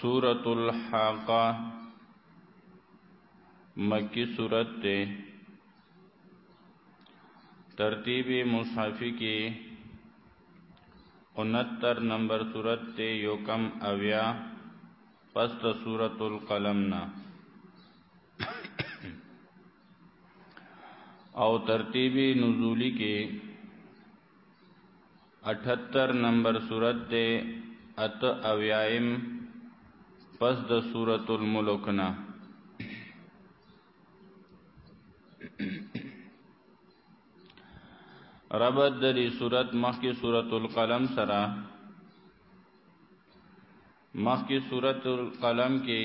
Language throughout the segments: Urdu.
سورة الحاقة مکی صورت تے ترتیب مصحفی کی انہتر نمبر صورت تے یو کم اویا پست سورت القلم نا او ترتیبی نزولی کے اٹھتر نمبر صورت تے ات اویائم پس د سورۃ الملک نا ربط د دې سورۃ مخکې سورۃ القلم سره. مخکې سورۃ القلم کې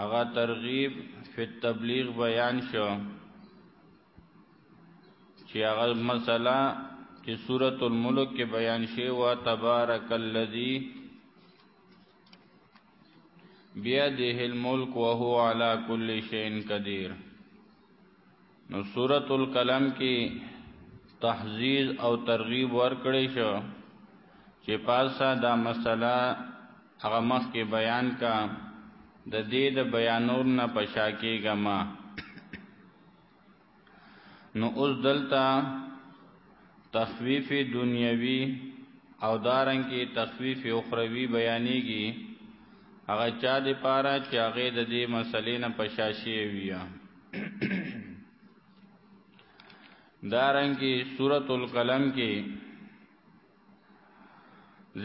هغه ترغیب فی تبلیغ بیان شو چې هغه مسله چې سورۃ الملک کې بیان شوی و تبارک الذی بیده الملک وهو على كل شيء قدیر. نو سورۃ القلم کې تحذير او ترغیب ورکړی شو چې پاسا دا مسله هغه مخ کې بیان کا د دې د بیانور نه پشا کېګه ما نو اوس دلته تخفیف دنیوي او دارن کې تخفیف اخروی بیانېږي. هغه چا د پاره چې هغه د دې مسلې نه پشاشي ویا دارن کې سورۃ القلم کې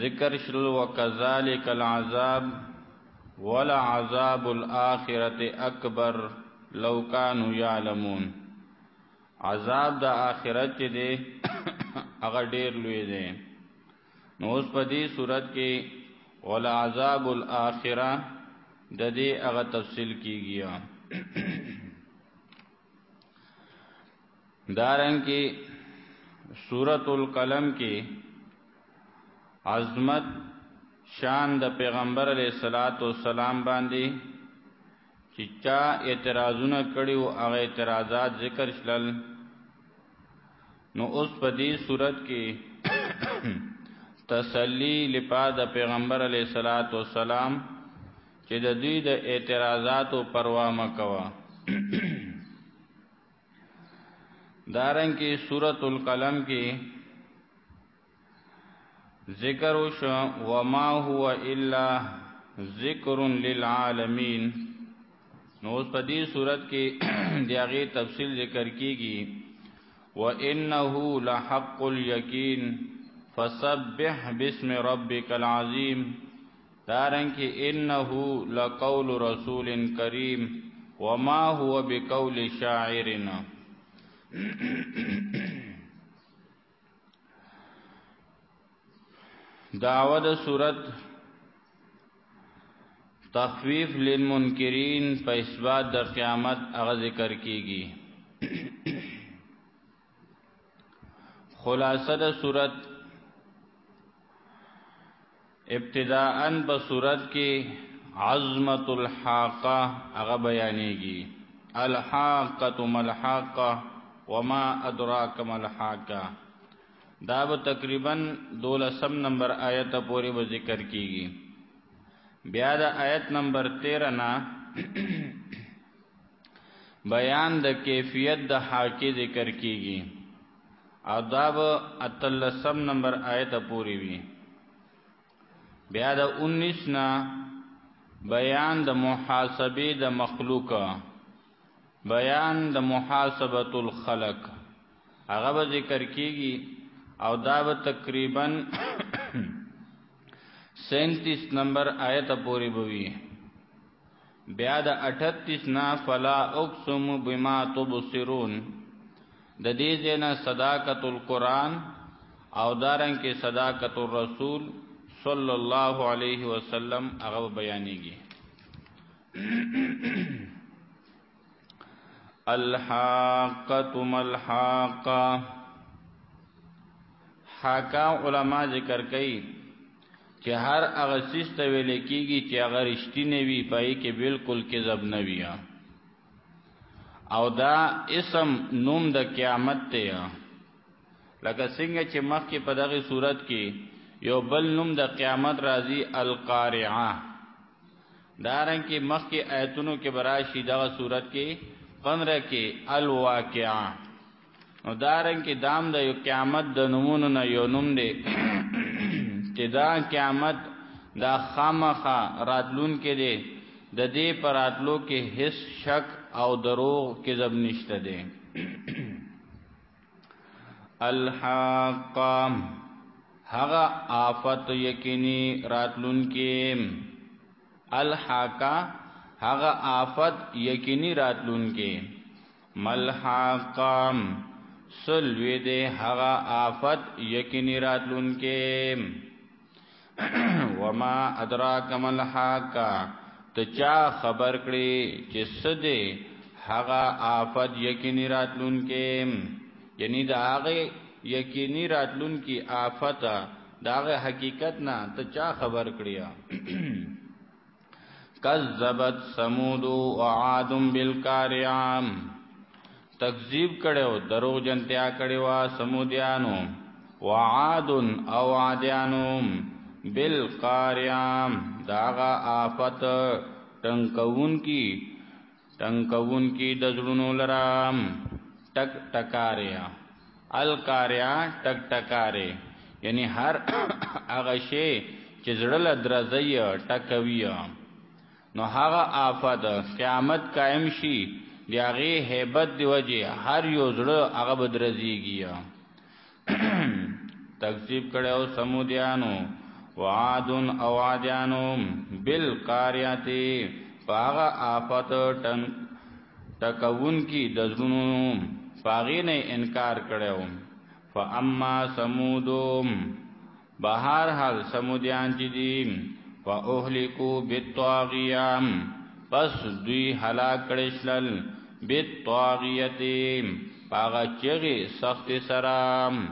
ذکر شل وکذالک العذاب ولا عذاب الاخرته اکبر لو كانوا يعلمون عذاب د آخرت دی هغه ډیر لوی دی. نو اوس په دې صورت کې ولا عذاب الاخره د دې هغه تفصیل کیږي. دارن کې سورۃ القلم کې عظمت شان د پیغمبر علیه الصلاۃ والسلام باندې چې چا اعتراضونه کړیو هغه اعتراضات ذکر شلل نو اوس په دې صورت کې تسلی لپاره د پیغمبر علی صلوات و سلام چې د دې د اعتراضاتو پروا مکوا دارن کې سورۃ القلم کې ذکر وشو وما هو الا ذکر للعالمین نو اوس په دې صورت کې دیغه تفصیل ذکر کیږي وانه لحق اليقين فسبح باسم ربك العظيم دارن کې انه لقول رسول کریم وما هو بقول شاعرنا دعوت صورت تخفیف للمنکرین په اثبات د قیامت هغه ذکر کیږي خلاصه د صورت ابتداءا په صورت کې عظمت الحاقه، هغه بیانېږي. الحاقه ملحاقه وما ادراک ملحاقه دا به تقریباً 12 نمبر آیت پورې به ذکر کیږي. بیا د آیت نمبر 13 نا بیان د کیفیت د حاکی ذکر کیږي. آداب اتلسم نمبر آیت پوری وی. بیا د 19 نا بیان د محاسبه د مخلوق بیان د محاسبه الخلق. هغه به ذکر کیږي او دا به تقریبا 37 نمبر آیت پوری بوي بیا د 38 نا فلا اقسم بما تبصرون د دې جنا صداقت القرآن او دارن کې صداقت الرسول صلی الله علیه وسلم هغه بیانېږي. الحاقه ملحاقه حاقا علما ذکر کوي چې هر هغه سیس ته ویل کېږي چې هغه رښتینی وي پای کې بالکل کذب نه وي او دا اسم نوم د قیامت ته لکه څنګه چې مخکې په دغه صورت کې یو بل نوم د قیامت راځي القارعه. دارن کې مخکې آیتونو کې براشي دغه صورت کې 15 کې الواقعه. نو دارن کې دام د یو قیامت د نمونو نه یو نوم دی. چې دا قیامت دا خامخا راتلون کې دی. د دې پر راتلو کې هیڅ شک او دروغ کذب نشته دی الحاقام هغه آفت یقینی راتلون کې الحاقا هغه آفت یقینی راتلون کې ملحاقام سلوی دے هغه آفت یقینی راتلون کې وما ادراک ملحاقا ته چا خبر کړي چې سده هغه آفت یقیني راتلون کې یعنی دا هغه یقیني راتلون کې آفت دا هغه حقیقت نه ته چا خبر کړي کذبت ثمود وعاد بالقارعام تکذیب کړو درو جنتیا کړو سمودیانو وعاد او عادیانو بالقارعام داغا آفت ټنکون کی ټنکون کی د زړونو لرام ټک ټکاریا الکاریا ټک ټکارې یعنی هر هغه شی چې زړه درځي ټکوي نو هغه آفت قیامت قائم شي دیاغه hebat دی وجه هر یو زړه هغه بدرځيږي تکذیب کړو سمودیانو وعاد او عادیانو بالقاریاتی پاغا آفت ټن ټکون کی دزونو پاغی نه انکار کړو فاما سمودوم بهر حال سمودیان چې دي واهلكو بالطاغیام پس دوی هلاک کړشل بالطاغیتیم پاغا چغی سخت سرام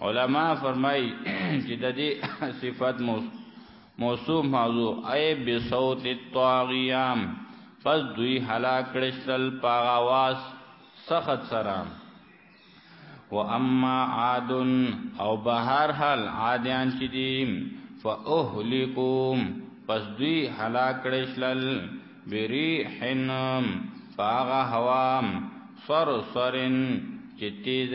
علما فرمای چې د دې صفات موصوف موضوع ای بصوت الطاغیام پس دوی هلاک کړل پاغواز سخت سلام و اما عاد او بهر حال عادیان چې دي فاهلكم پس دوی هلاک کړل بریحنم فاغ هوام صرصرن چې تیز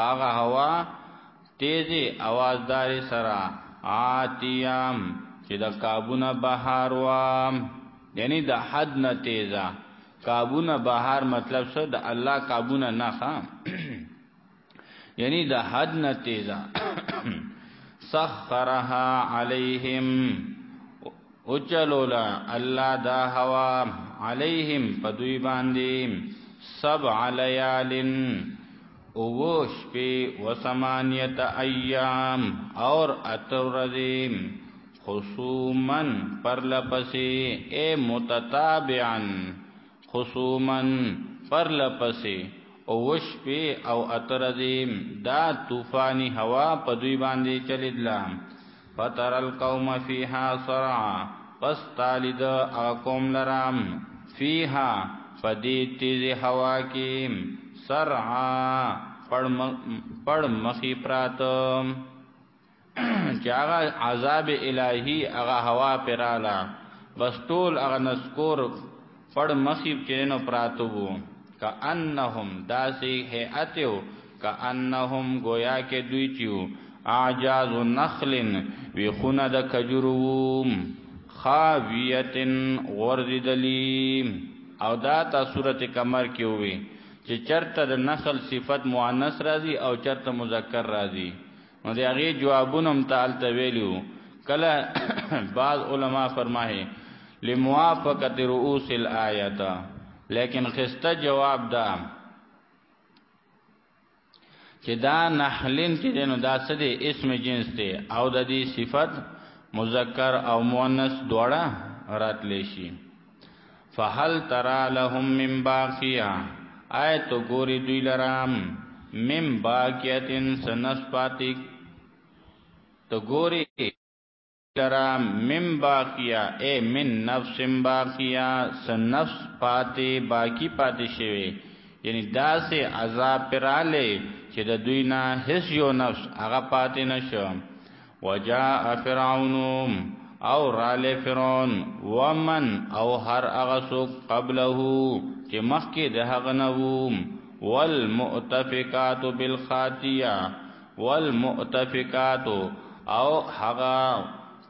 باغ هوا تیزی اوازداری سرا آتیام چې د کابونه بهار وام. یعنی د حد نه تیزا. کابونه بهار مطلب څه د الله کابونه نه خام. یعنی د حد نه تیزا. سخرها علیہم. اچلولا الله دا هوا علیہم پدوی باندې سب علیالن. اووش پی و سمانیت ایام اور اتورزیم خصومن پر لپسی اے متتابعن خصومن پر لپسی اووش پی او اترزیم دا طوفانی هوا پدوی باندې چلیدلا فتر القوم فیها صرعا پس تالد اقوم لرام فیها پدی تیز هوا کې سرعا پړ مخی پرات چاغه عذاب الہی هغه هوا پرالا بس ټول هغه نسکور پړ مخی چینو پراتو وو کانهم داسی هیاتو کانهم گویا کې دوی چیو اعجاز نخل وی خونه د کجروم خاویتن غرزدلیم او دا تا سورته قمر کې وي چې چرته د نخل صفت مؤنث راځي او چرته مذکر راځي. نو د هغه جوابونه هم تعال ویلو کله بعض علما فرمایي لموافقه رؤوس الایات لیکن خسته جواب دا چې دا نحلن چې دینو دا سده اسم جنس دی. او د دې صفت مذکر او مؤنث دواړه راتلی شي. فهل ترى لهم من باقیا آیت ګوري دوی لرام مم باقیتن سنس پاتیک تو ګوري لرام مم باقیا اے من نفس باقیا سنفس پاتې باقی پاتې شوی. یعنی دا سه عذاب پراله چې د دوی نه هیڅ یو نفس هغه پاتې نشو. وجاء فرعون او رال فرعون ومن او هر هغه څوک قبله چې مخکې د هغه نووم والمؤتفقات بالخاطئه والمؤتفقات او هغه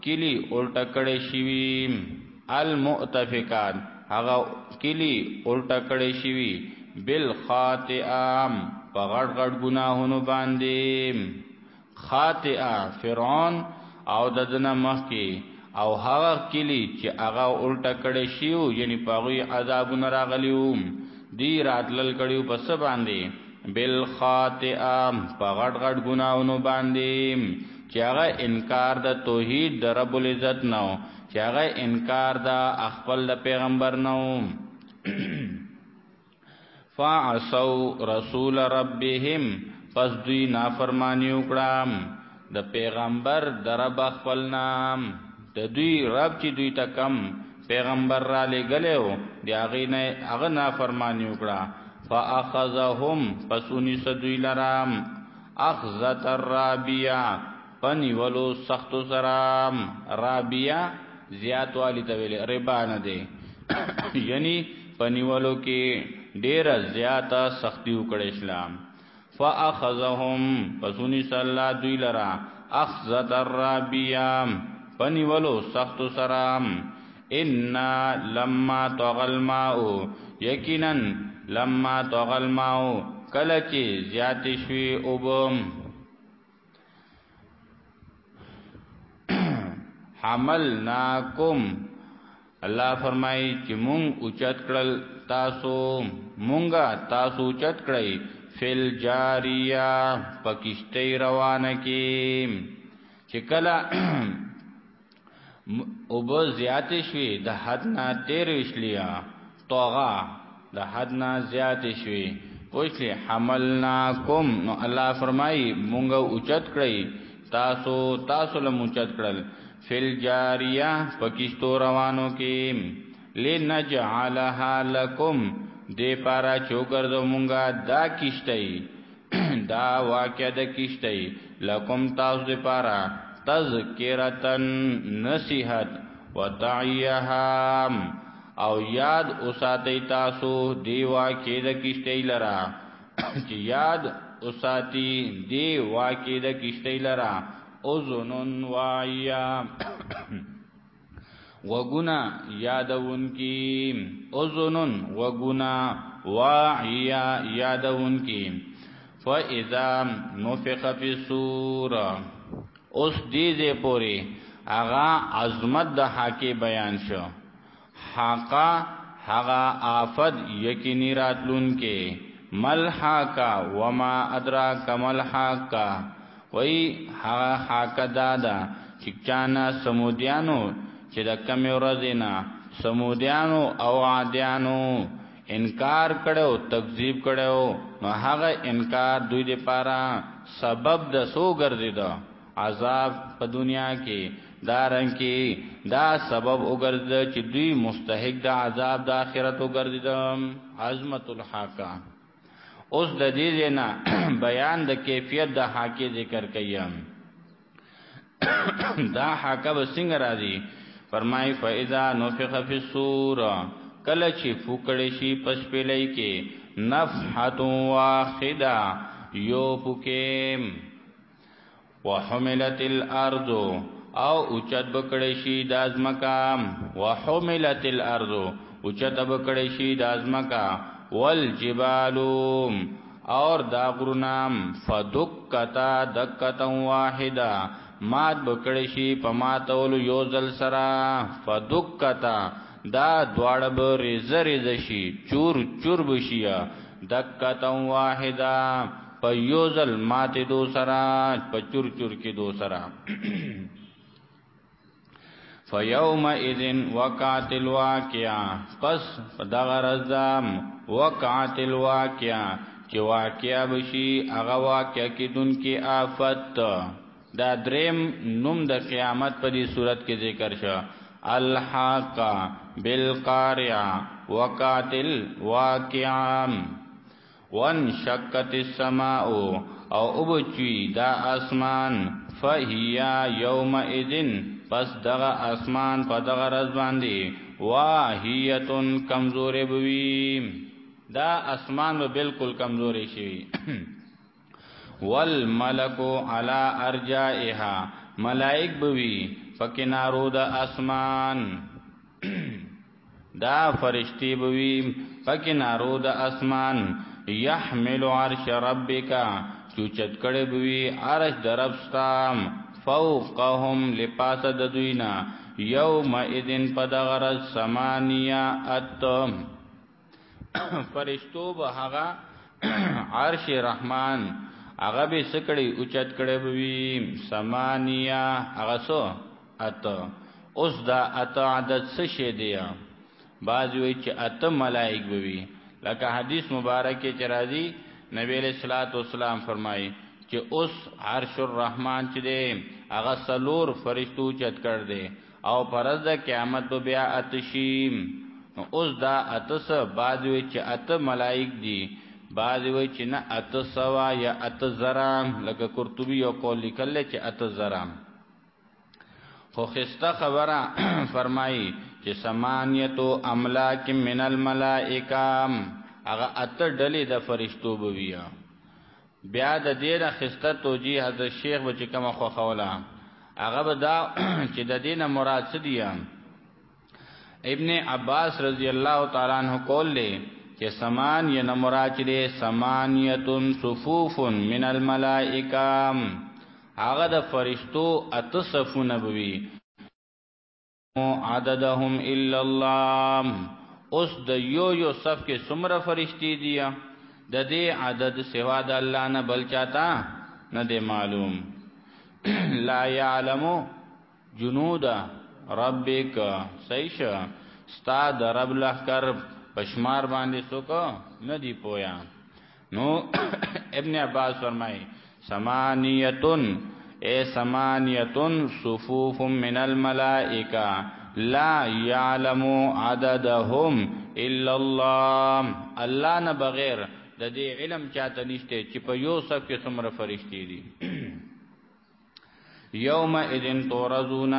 کلی الټا کړي شوی المؤتفقات هغه کلی الټا کړي شوی بالخاطئام په غړ غړ ګناهونو باندې. خاطئه فرعون او ددنه مخکي او هغه کلی چې هغه الټا کړي شیو یعنی پاغي عذابونه راغلیو دی راتلل کړیو پس باندې؟ بالخاطئه په غړ غړ ګناهونو باندې. چې هغه انکار د توحید د رب العزت نو چې هغه انکار د خپل پیغمبر نو فعصوا رسول ربهم پس دوی نافرمانی وکړه. د پیغمبر درب خپل نام د دوی رب چې دوی ته کم پیغمبر را لګلو دی هغه نه هغه نافرمانی وکړه. فاخذهم پسونی سدوی لرام اخذت الرابیا پنی ولو سخت سرام رابیا زیات والی ته ویل ربا نه دی. یعنی پنی ولو کې ډیر زیاته سختی وکړ اسلام. فاخذهم پسونی صلی الله دوی لرا اخذت الرابیا پنی ولو سخت سرام. ان لما طغل ماء یقینا لما طغل ماء کله چې زیات شوي وبم حملناکم الله فرمایي چې مونږ اوچت کړل تاسو. مونږه تاسو چت کړی فل جاریه پکشته روانه کی چې کله او به زیات شوي د حد نه تیر وشلیا توغا د حد نه زیات شوي پوښلی حملناکم. نو الله فرمای مونږه اوچت کړی تاسو تاسو له موچت کړل. فل جاریه پکشتو روانو کې. لنجعلها لكم دې پارا چوګردو مونږه دا کیشتای دا واقع د کیشتای لکم تاسو دې پارا تذکرتن نصیحت وتعیها او یاد اوساتې تاسو دی واقع د کیشتای لرا چې یاد اوساتی دی واقع د کیشتای لرا اذنن وایا وغنا یادون کی اذنن وغنا واعیا یادون کی فاذا نفخ فی الصور اوس دې دې پوری اغا عظمت د حاکی بیان شو. حاقا هغه آفد یقینی راتلون کې ملحاکا وما ادراک ملحاکا وای هغه حاکا دادا چکچانا سمودیانو چې د کم ورځې نه سمودیانو او عادیانو انکار کړو تکذیب کړو نو هغه انکار دوی لپاره سبب د سو ګرځیدا عذاب په دنیا کې. دارن کې دا سبب وګرځي چې دوی مستحق د عذاب د آخرت وګرځیدا عظمت الحاکم اوس د دې نه بیان د کیفیت د حاکم ذکر کیم. دا حاکم څنګه راځي؟ فرمای فاذا نفخ فی الصور. کله چې فوکړې شي پس پلې کې نفحت واحده یو پوکې وحملت الارض. او اوچت بکړی شي د ازمکا وحملت الارض. اوچت بکړی شي د ازمکا والجبال. اور دا غرنام فدکتا دکتا واحده مات بکړی شي په ماتول یو ځل سرا فدکتا دا دواړه به ریزه ریزه شي چور چور بشیا دکتا واحده په یو ځل ماته دو سرا په چور چور کې دو سرا. فیوم اذن وقعت الواقعا پس دغه رزام وقعت الواقعا چې واقعا بشي هغه واقعا کې دن کې آفت. دا دریم نوم د قیامت په دې صورت کې ذکر شو الحاق بالقارعه وقعت الواقعا وانشقت السماء او ابچوی دا اسمان فهیا یومئذ پس دغه اسمان په دغه رز باندې واهیتن کمزورې بوي دا اسمان به بالکل کمزورې شي والملک علی ارجائها ملائک بوي فکنارو د اسمان دا فرشتي بوي فکنارو د اسمان يحمل عرش ربک. چوچت کړي بوي عرش دربستام فوقهم لپاس د دوینا یوم اذن پدغر سمانیا ات فرشتو به هغه عرش رحمان. هغه به سکړی اوچت کړي بوي سمانیا هغه سو ات اوس دا ات عدد څه شه دی؟ باز وی چې ات ملائک بوي لکه حدیث مبارک کې چرایي نبی علیہ الصلوۃ والسلام فرمایي چې اوس عرش الرحمن چې دی هغه سلور فرشتو چت کړ دی. او پرز د قیامت به بیا اتشیم اوس دا اتس بعد وی چې ات ملائک دي بعد وی چې نه ات سوا یا ات زرام لکه قرطبي یو قول لیکل چې ات زرام خو خسته خبره فرمایي چې سمانیتو املاک من الملائکه هغه ات ډلې د فرشتو بویا بیا د دې د خسته توجیه حضرت شیخ بچ کما خو خولا هغه به دا چې د دینه مراد څه دی ابن عباس رضی الله تعالی عنہ کول له چې سمان ی نه مراد دې سمانیتن صفوف من الملائکه هغه د فرشتو اتصفونه بوي عددهم الا الله اوس د یو یو صف کې څومره فرشتي دي د دې عدد سوا د الله نه بل چاته نه دی معلوم۔ لا يعلم جنود ربک سیش۔ ستا د رب لخر پشمار باندې څوک نه دی پویا۔ نو ابن عباس فرمای سمانیتن اے سمانیتن صفوف من الملائکہ لا يعلم عددهم الا الله الله نه بغیر د دې علم چاته نشته چې په یو صف کې څومره فرشتي دي. یوم اذن تورزون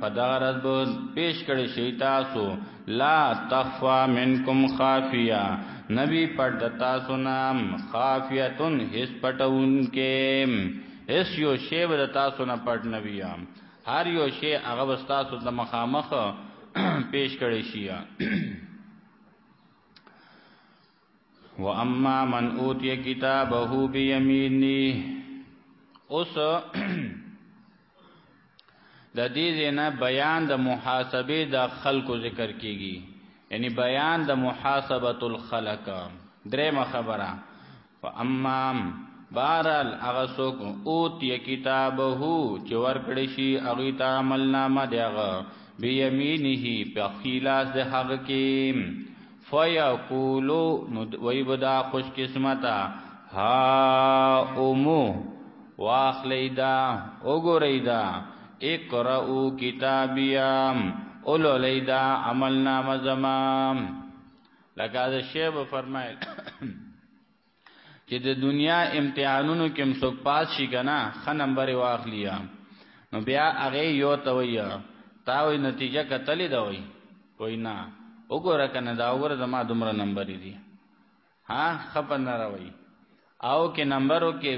پدغرز به پیش کړي شي تاسو. لا تخفا منکم خافیا نبی پټ تاسو نام خافیتن، هیڅ پټون کې هیڅ یو شی به تاسو نه پټ نبی هر یو شی هغه تاسو د مخامخ پیش کړي شي. و اما من اوتی کتابه بیمینی. اوس د دې نه بیان د محاسبه د خلکو ذکر کیږي. یعنی بیان د محاسبه الخلق. درېمه خبره. فاما بارل هغه څوک اوتی کتابه چې ورکړی شي هغه ته عمل نامه دیغه بیمینه په خلاص د هغه کې فیقولو وی بدا خوش قسمتا ها امو واخلیدا وګوریدا اقرأو کتابیام اولو لیدا عملنا مزمام لکه دا شیب فرمایل چې د دنیا امتحانونو کې مسوک پاس شي کنه خ نمبر واخلیا نو بیا هغه یو تویا تاوی نتیجه کتلې دا وای وینا وګوره کنه دا وګوره زما دومره نمبر دي. ها؟ خپن نه راوي او کې نمبرو کې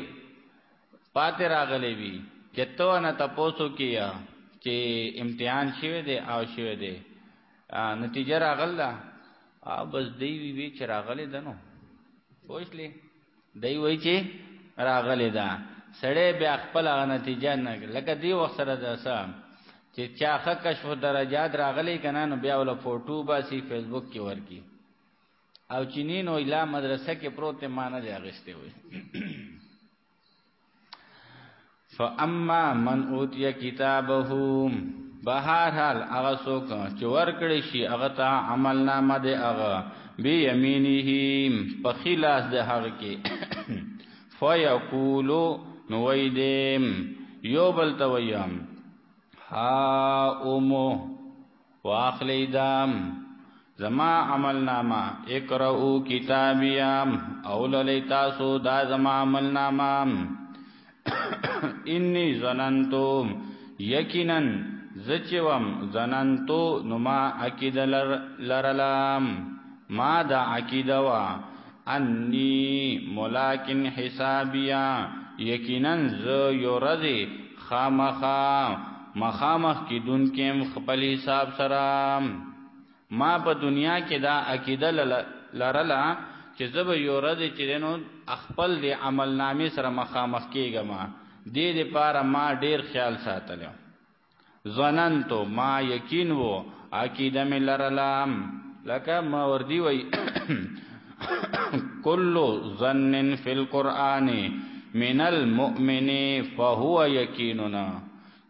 پاتې راغلي وي کته نه تاسو کیا چې امتحان شوه دی او شوه دی. نتیجه راغله؟ ا بس دی وی وی چې راغله دنو پوښلی دی وای چې راغله ده. سړی بیا خپل نتیجه نه لکه دی وخت سره ده سم چې چاخه کشف درجات راغلی کنه نو بیا ول فوټو باسي فیسبوک کې ورکی او چینین او اله مدرسه کې پروت مانه دی اغسته وي فاما من اوتی کتابه بهر حال هغه څوک چې ورکړي شي هغه ته عمل نامه دی هغه بی یمینه په خلاص د هغه کې فیقولو نو ویدم یو بل تویم ها اومو واخلی دام زما عمل نامه اقرؤ کتابیم. اول لیتاسو دا زما عمل نامه. انی زننتو یقینا زچوم زننتو نما عقیده لرلام ما دا عقیده انی ملاکن حسابیا. یقینا ز یورزی خامخا مخامخ کی دن کېم خپل حساب سره. ما په دنیا کې دا عقیده لرلا چې زب یورد چې دینو خپل دی عمل نامې سره مخامخ کېږم دې دې پاره ما ډیر خیال ساتلو ظننتو ما یقین وو عقیده مې لرلم لکه ما وردی وای کلو ظنن فی القرآن من المؤمن فهو یقیننا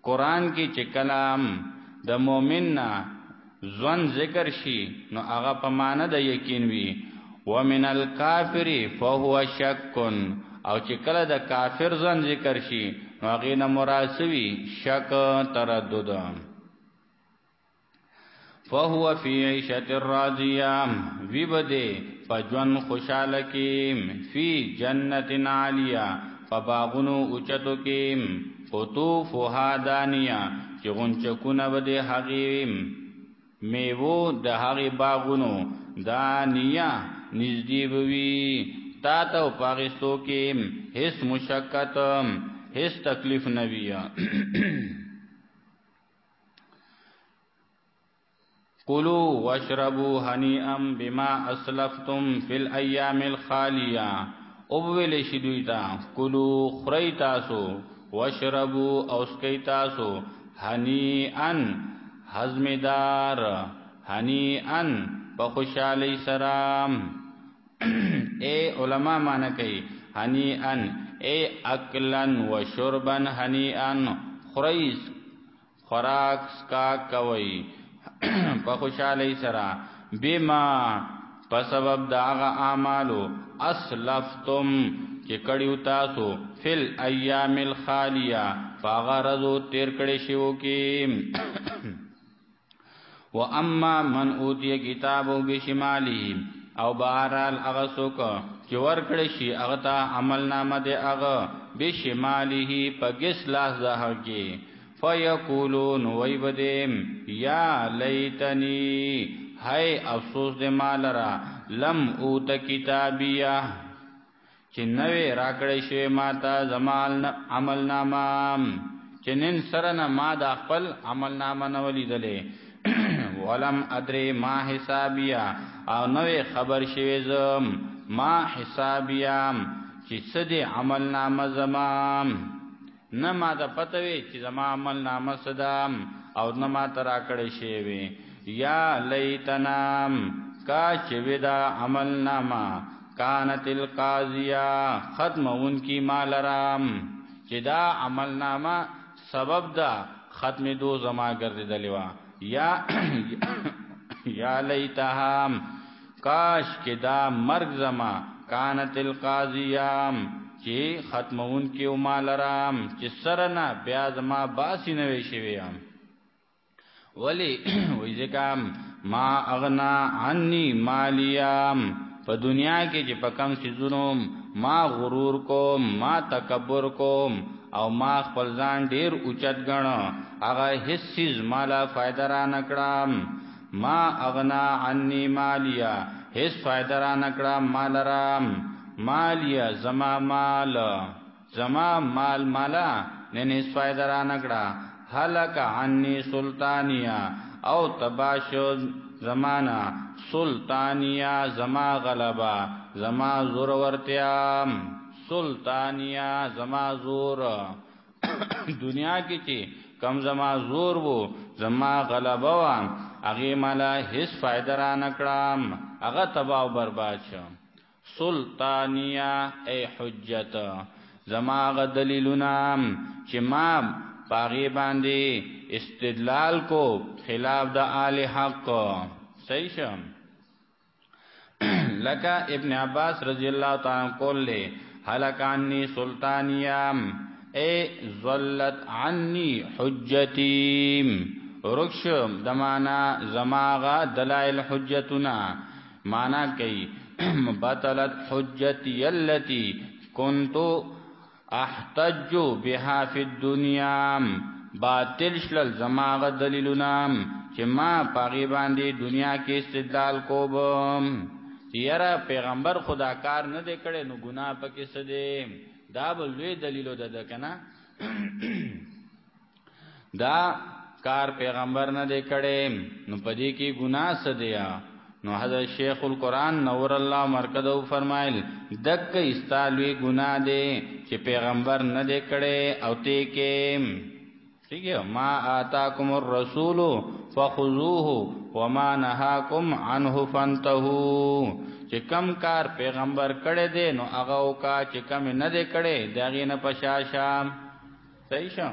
قران کې چې کلام د مؤمن نه ځوان ذکر شي نو هغه په معنی د یقین وي. ومن الکافر فهو شک او چې کله د کافر ځوان ذکر شي نو هغه نه مراسوي شک تردد. فهو فی عیشة راضیه. ویبده پجون خوشاله کې فی جنت عالیه فباغونو اوچتو کې قطوفها دانیا چې غنچکونه بده هغه میوو د هغه باغونو دانیا نږدې بوي تا ته پاغستو کې هیڅ مشکت هیڅ تکلیف نه ویا کلوا واشربوا هنيئا بما اسلفتم في الايام الخاليه او ویل شي دوی کلو خری تاسو وشربو او سکی تاسو هنی ان حزمدار هنی ان بخوشالی سرام۔ اے علماء مانا کئی هنی ان اے اکلن و شربن هنی ان خریز خوراک سکا کوي په خوشالۍ سره. بما په سبب دا هغه اعمالو اسلفتم، چې کړیو تاسو، فل ایام الخالیه. فغرضو تیر کړي شیو کې. و اما من اوتی کتابو بشمالی. او بهرال هغه څوک چې ور کړي شي، هغه ته عمل نامه دی، هغه بشماله پګس لاس ده کې. فیقولون ویبدیم یا لیتنی هاي افسوس دې مالرا لم اوت کتابیه چې نوې راکړې شوی ماته زمال عمل نامه چې نن سره نه ما د خپل عمل نامه نه ولیدلې ولم ادري ما حسابیا او نوې خبر شوی زم ما حسابیام چې سدي عمل نامه زمام نه ما د پتوي چې زما عمل نامه صدام او نه ما ترا کړې شوی یا لیتنام کا چې ودا عمل نامه، کانت القاضیہ ختم ان کی مال رام چدا عمل نامہ سبب دا ختم دو زما گرددلی وا یا یا لیتہم کاش کې دا مرگ زما، کانت القاضیہ چې ختم ان کی مال رام چې سرنا بیا زما باسی نوې شوی ام ولی وې ځکه ما اغنا عني مالیام په دنیا کې چې په کم سيزونو ما غرور کوم ما تکبر کوم او ما خپل ځان ډیر اوچت غن هغه هیڅ چیز مالا فائدہ را نکړم ما اغنا عني مالیا هیڅ فائدہ را نکړم مال رام مالیا زما مال. زما مال مالا نن هیڅ فائدہ را نکړه هلک عني سلطانیا. او تباشو زمانہ سلطانیا، زما غلبا زما زور ورتیا. سلطانیا، زما زور. دنیا کې چې کم زما زور وو زما غلبا و هغه مالا هیڅ فائدہ را نکړم هغه تباہ برباد شو سلطانیا ای حجت زما غ دلیلونه چې ما پاغي باندې استدلال کو خلاف د آل حق. صحیح شم لکه ابن عباس رضی الله تعالی کول له هلکانی سلطانیام اے زلت عنی حجتیم رکشم دمانا زماغا دلائل حجتنا مانا کئی بطلت حجتی اللتی کنتو احتجو بها فی الدنیا باطل شلل زماغ دلیلنا چې ما پاغي باندې دنیا کې استدلال کوم یرا پیغمبر خدا کار نه دی کړي نو ګناه پکې څه دی دا بل لوی دلیل ده کنه دا کار پیغمبر نه دی کړي نو پدې کې ګناه څه دی نو حضرت شیخ القران نور الله مرکزو فرمایل دک استالوی ګناه دی چې پیغمبر نه دی کړي او ته کې ٹھیک ہے، ما آتاکم الرسول فخذوه وما نهاکم عنه فانتهوا چې کم کار پیغمبر کړي دی نو هغه کا چې کم نه دی کړي داغې نه پشاشا صحیح شو؟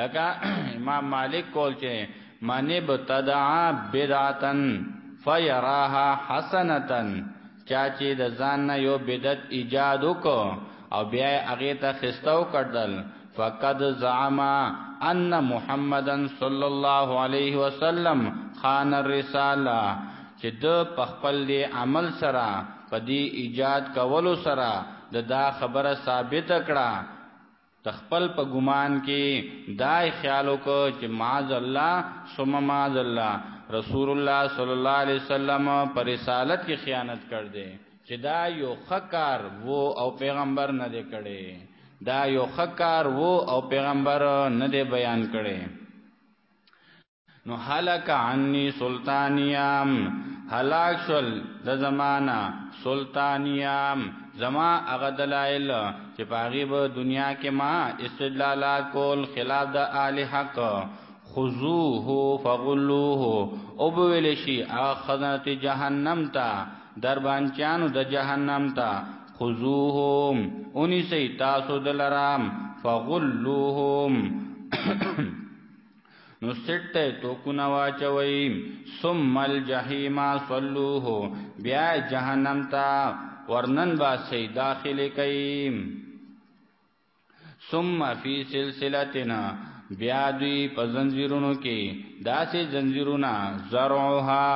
لکه امام مالک کول چې معنی بتدعا بدعتن فیراها حسنتن چا چې د ځان نه یو بدعت ایجاد وکړو او بیا هغه ته خستو کړدل فقد زعم ان محمدن صلی الله علیه وسلم خان الرساله. چې د پخپل دی عمل سره پدی ایجاد کولو سره د دا خبره ثابت کړه. تخپل په ګمان کې دای خیالو کو چې معاذ الله، ثم معاذ الله. رسول الله صلی الله علیه وسلم پر رسالت کی خیانت کړ دے چې دا یو خکار وو او پیغمبر نه دی کړي دا یو خکار وو او پیغمبر نه دی بیان کړي نو هلاک عني سلطانیام هلاک شل د زمانہ سلطانیام۔ زما هغه دلایل چې پاغي دنیا کې ما استدلالات کول خلاف د آل حق۔ خذوه فغلوه. او بویل شي اخذت جهنم تا دربانچانو د جهنم تا. خذوهم. اونی سي تاسو دلرام فغلوهم. نو سټه تو کو نواچوي ثم الجحیم صلوه. بیا جهنم تا. ورنن با سي داخله کئ. ثم فی سلسلتنا. بیا دوی په زنجیرونو کې داسې زنجیرونه زرعها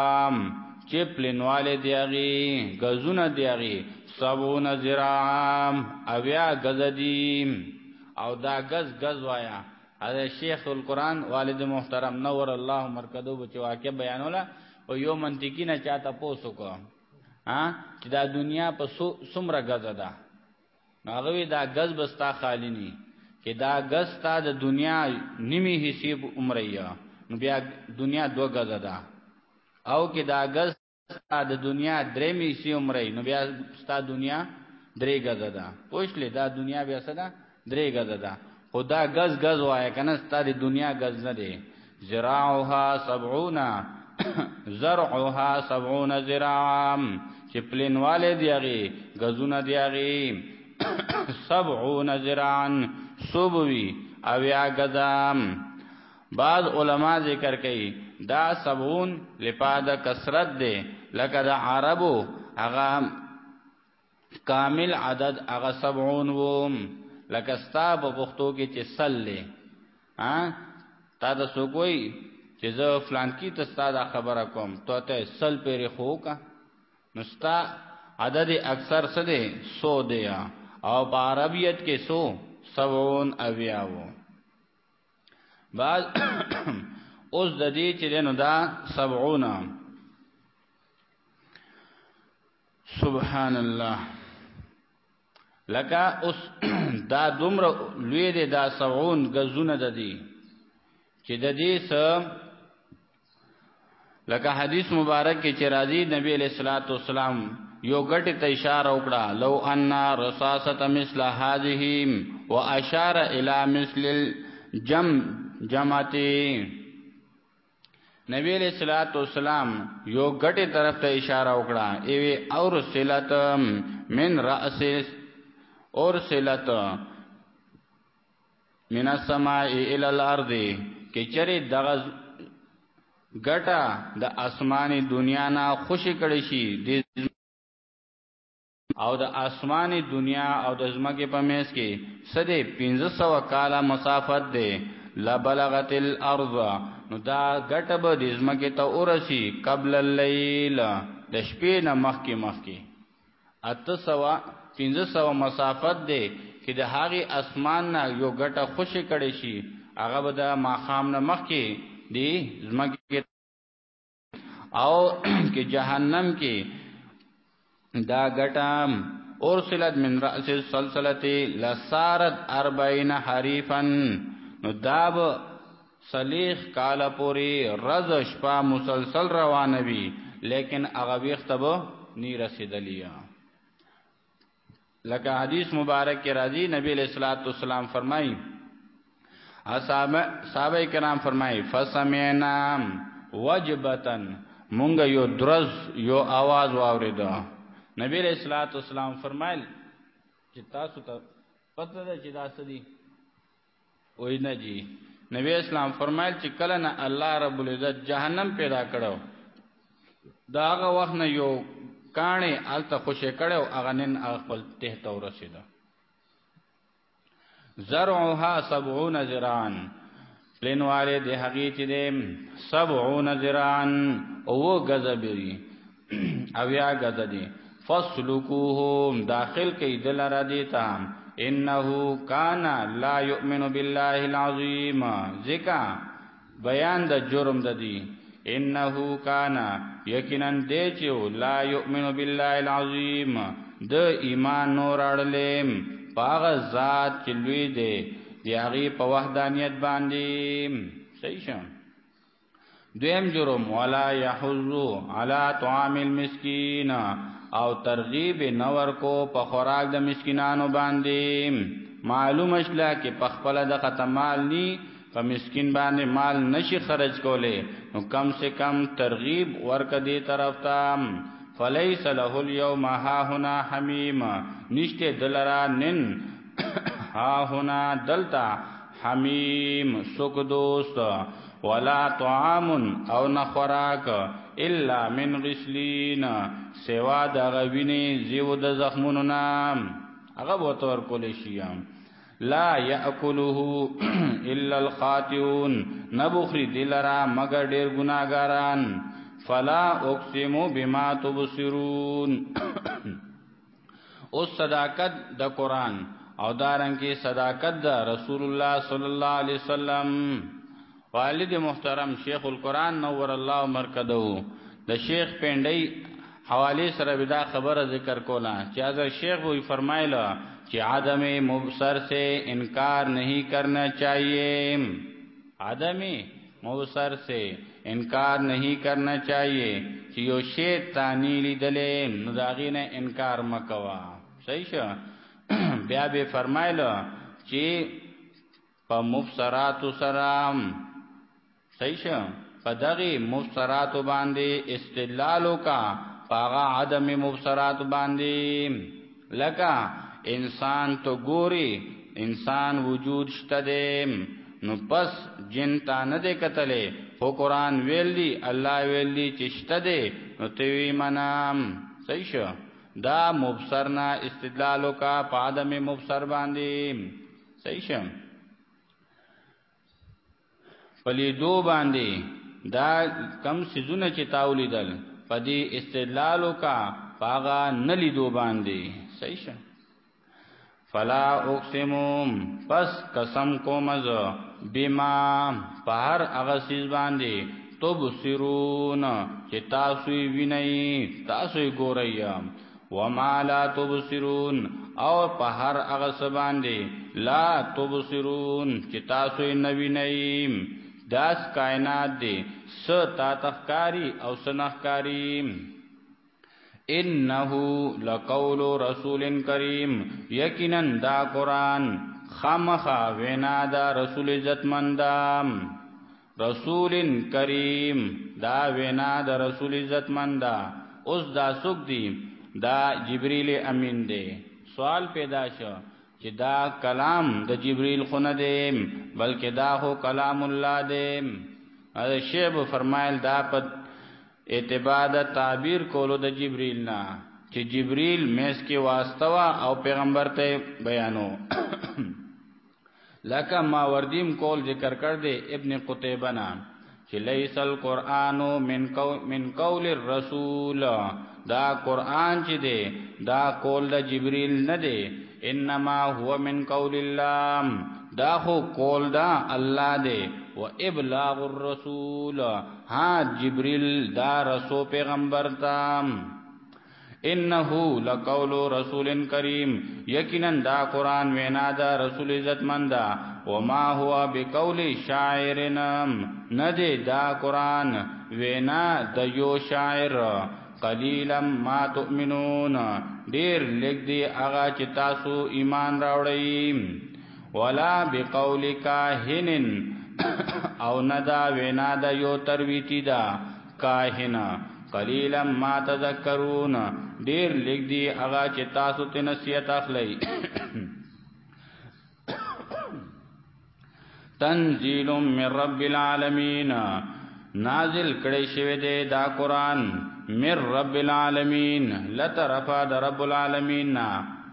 چپلنواله دیږي غزونه دیږي سبون زرام اویا غزدیم او دا غز غز وایا. ا شیخ القران والد محترم نور الله مرکزو بچ واقع بیانولا او یو منطقی نه چاته پوسو کو ها؟ چې دا دنیا په سمره غز ده. ناغوی دا غز بستا خالی نی چې دا غز تا د دنیا نیمی حصے عمریا نو بیا دنیا دو غز ده. او کې دا غز تا د دنیا درې حصے عمرې نو بیا ستا دنیا درې غز ده. پوښلې دا دنیا بیا سره درې غز ده. خدا غز غز وای کنه ستا د دنیا غز نه دی. زراعها 70 زرعها 70 زراعا چې پلینواله دیږي غزونه دیږي 70 زراعا صوبوي او یا غزام بعض علما ذکر کوي دا سبون لپاد کثرت دی لکه د عربو، هغه کامل عدد، هغه 70 ووم لکه ستا په پښتو کې چې سل لې ها؟ تا د سو کوئی چې زه فلان کی ته ستا دا خبره کوم؟ ته ته سل پیری خو کا نستا عدد اکثر څه دی؟ 100 دی. او په عربیت کې 100 سبون اویاو بعد اوس د دې چې نو دا 70 سبحان الله. لکه اوس دا دومره لوی دی، دا 70 غزونه د دی چې د دې سم لکه حدیث مبارک کې چې راځي، نبی علیہ الصلوۃ والسلام یو ګټ ته اشاره وکړه لو ان رصاصه مثل هذه واشار الى مثل الجم جماتی نبی علیہ الصلوۃ والسلام یو ګټ طرف ته اشاره وکړه ایوی اور سلت من راس اور سلت من السماء الى الارض کې چره دغه ګټه د اسماني دنیا نه خوشی کړي شي او د اسماني دنیا او د زمکه په میس کې سده 1500 کاله مسافت ده لبلغت الارض. نو دا ګټه به د زمکه ته ورسی قبل الليل د شپې نه مخکې مخکې. اته سوا 1500 مسافت ده چې د هغه اسمان نه یو ګټه خوشی کړي شي. هغه به د ماخام نه مخکې دی زمکه او کې جهنم کې دا گٹام ارسلت من رأس السلسلتی لسارت اربعین حریفا. نو دا با سلیخ کالا پوری رزش پا مسلسل روانوی، لیکن اغویخ تب نی رسید لیا لکا حدیث مبارک کی راضی نبی علیہ السلام فرمائی صحابہ اکرام فرمائی، فسمینا وجبتن مونږ یو درز، یو آواز واردہ نبی علیہ الصلوۃ والسلام فرمایل چې تاسو ته پته ده چې دا سدي وای نه جی. نبی اسلام فرمایل چې کله نه الله رب العزت جهنم پیدا کړو. داغه وخت نه یو کانه الته خوشی کړو اغه نن خپل ته ته ورسیدا زرعها 70 ذراعن پلینواله د هغه چې د 70 ذراعن او غزبری او یا غزدي فسلكوهم داخل کې دل را دیتا انه کان لا یؤمن بالله العظیم. ذکا، بیان د جرم د دی. انه کان، یقینا دې چې لا یؤمن بالله العظیم. د ایمان نور اړلې پاغ ذات چې لوی دی دیاغي په وحدانیت باندې صحیح شه دویم جرم، ولا یحضو علی طعام المسکین. او ترغیب نور کو په خوراک د مسکینانو باندې. معلوم اشلا کې په خپل د ختمال ني په مسکین باندې مال نشي خرج کوله نو کم سے کم ترغیب ورک دی طرف ته. فلیس له اليوم ها هنا حمیم. نشته دلرا نن. ها هنا دلتا حمیم، سوک دوست، ولا طعام او نخراک الا من غسلین، سوا د غوینه زیو د زخمونو نام. هغه بوتور کول شي لا یاکله الا الخاطئون. نبخری دلرا مگر ډیر ګناګاران. فلا اقسم بما تبصرون. او صداقت د قران او دارنګه صداقت د رسول الله صلی الله علیه وسلم. والد محترم شیخ القرآن نور الله مرکدو. د شیخ پندای حواله سره بدا خبره ذکر کولا. چې از شیخ وی فرمایلا چې عدم مبصر سے انکار نہیں کرنا چاہیے. عدم مبصر سے انکار نہیں کرنا چاہیے. چې یو شی تانی لیدلې نو داغې نه انکار مکوا. صحیح شو؟ بیا به فرمایلا چې په مبصرات سلام صحیح شو؟ په دغه مبصرات باندې استدلال کا پاغا عدم مبصرات باندې لکه انسان تو ګوري انسان وجود شته دې نو پس جن تا نه دې کتلې خو قران ویل دی الله ویل دی چې شته دې نو ته وی منام۔ صحیح شو؟ دا مبصرنا استدلال کا پادم مبصر باندې صحیح شو پلی دو باندې دا کم سيزونه چې تاولی دل پدی استدلالو کا پاغا نلی دو باندې صحیح شه فلا اقسمم پس قسم کوم ز بما پهر هغه سیز باندې تو بصیرون چې تاسو وینئ تاسو ګورئ وما لا تبصرون، او په هر هغه سباندې لا تبصرون، چې تاسو یې نبی نیم داس کائنات دی س تا تخکاری او سنخکاری انه لقول رسول کریم، یقینا دا قران خامخا وینا دا رسول عزت مندام رسول کریم، دا وینا دا رسول عزت مندا اوس دا سوک دی دا جبريل امین دی سوال پیدا شو چې دا کلام د جبريل خونه دی بلکې دا هو کلام الله دی دا شیب فرمایل دا په اعتبار د تعبیر کولو د جبريل نه، چې جبريل میس کې واستوا او پیغمبر ته بیانو. لکه ما وردیم کول ذکر کړ دے ابن قتیبہ نام چې لیس القرآن من قول من قول الرسول. دا قرآن چې دی دا قول د جبريل نه دی انما هو من قول الله دا خو قول دا الله دی و ابلاغ الرسول۔ ها جبريل دا رسول پیغمبر تام انه لقول رسول کریم۔ یقینا دا قران وینا دا رسول عزت مندا وما هو بقول شاعرنا۔ ندی دا قران وینا د یو شاعر۔ قلیلا ما تؤمنون. ډیر لګ دی هغه چې تاسو ایمان راوړی ولا بقول کاهن او ندا وینا د یو ترویتی دا کاهنا قلیلا ما تذکرون. ډیر لګ دی هغه چې تاسو ته نصیحت اخلي تنزیل من رب العالمین. نازل کړي شوی دی دا قران من رب العالمین لطرفا د رب العالمین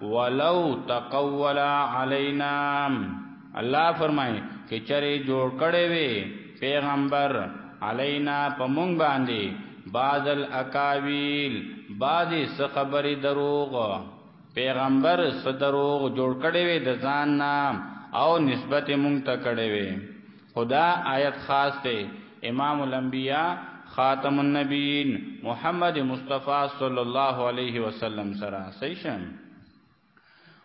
ولو تقول علینا الله فرمای چې چره جوړ کړي وي پیغمبر علینا پمون باندې بعض الاکاویل بعضی س خبرې دروغ، پیغمبر س دروغ جوړ کړي وي د ځان نام او نسبت مونږ ته کړي وي خدا آیت خاص ته امام الانبیاء خاتم النبیین محمد مصطفی صلی الله علیه وسلم سره صحیح شم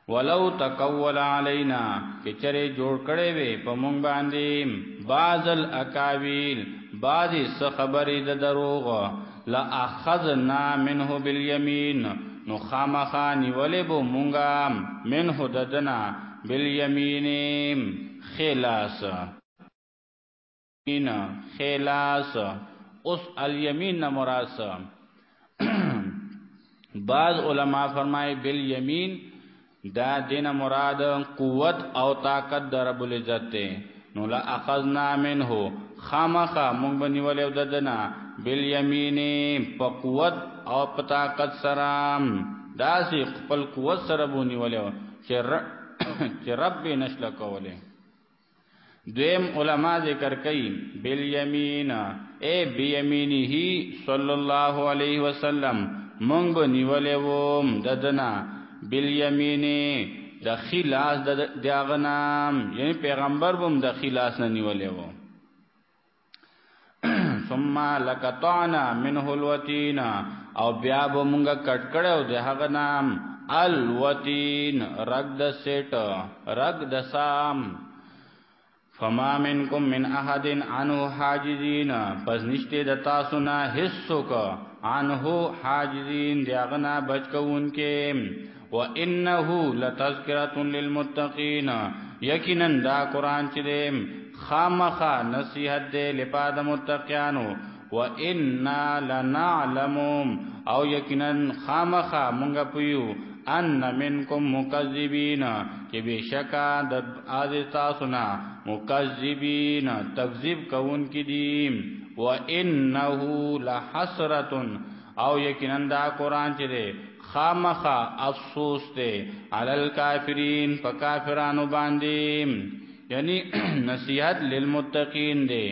ولو تقول علینا کچره جوړ کړي وي په مونږ باندې بازل اکاویل بعضی س خبرې د دروغ. لا اخذنا منه بالیمین. نو خامخا نیولې بو مونږه منه ددنا بالیمین خلاص. ان خلاص. اوس الیمین نہ مراد بعض علما فرمای بالیمین دا دین مراد قوت او طاقت در رب العزت نو لا اخذنا منه۔ خامخا مونږ بنی ولې ددنا بل یمین په قوت او په طاقت سره داسې خپل قوت سره بونی ولې چې چې رب نشل کوله دویم علما ذکر کوي بل یمین اے بی یمینه صلی الله علیه وسلم، مونږ بنی ولې ووم. ددنا بل یمین د خلاص د داغنام یعنی پیغمبر بم د خلاص نه نیولې وو ثم لقطعنا منه الوتين او بیا به مونږه کټ کړو د هغه نام الوتين رگ د سیټ رگ د سام. فما منکم من احد عنه حاجزین. پس نشته د تاسو نه حصوک عنه حاجزین دیغنا بچ کوون کې و انه لتذکرۃ للمتقین. یقینا دا قران چې دې خامخا نصیحت دے لپاد متقیانو و انا لنعلم او یقینا خامخا مونږ پيو ان منکم مکذبین چې بشکا د از تاسو نه مکذبین تکذیب کوون کی دي و انه لحسرت او یقینا دا قران چې دی خامخا افسوس دی علل کافرین په کافرانو باندې یعنی نصیحت للمتقین دے،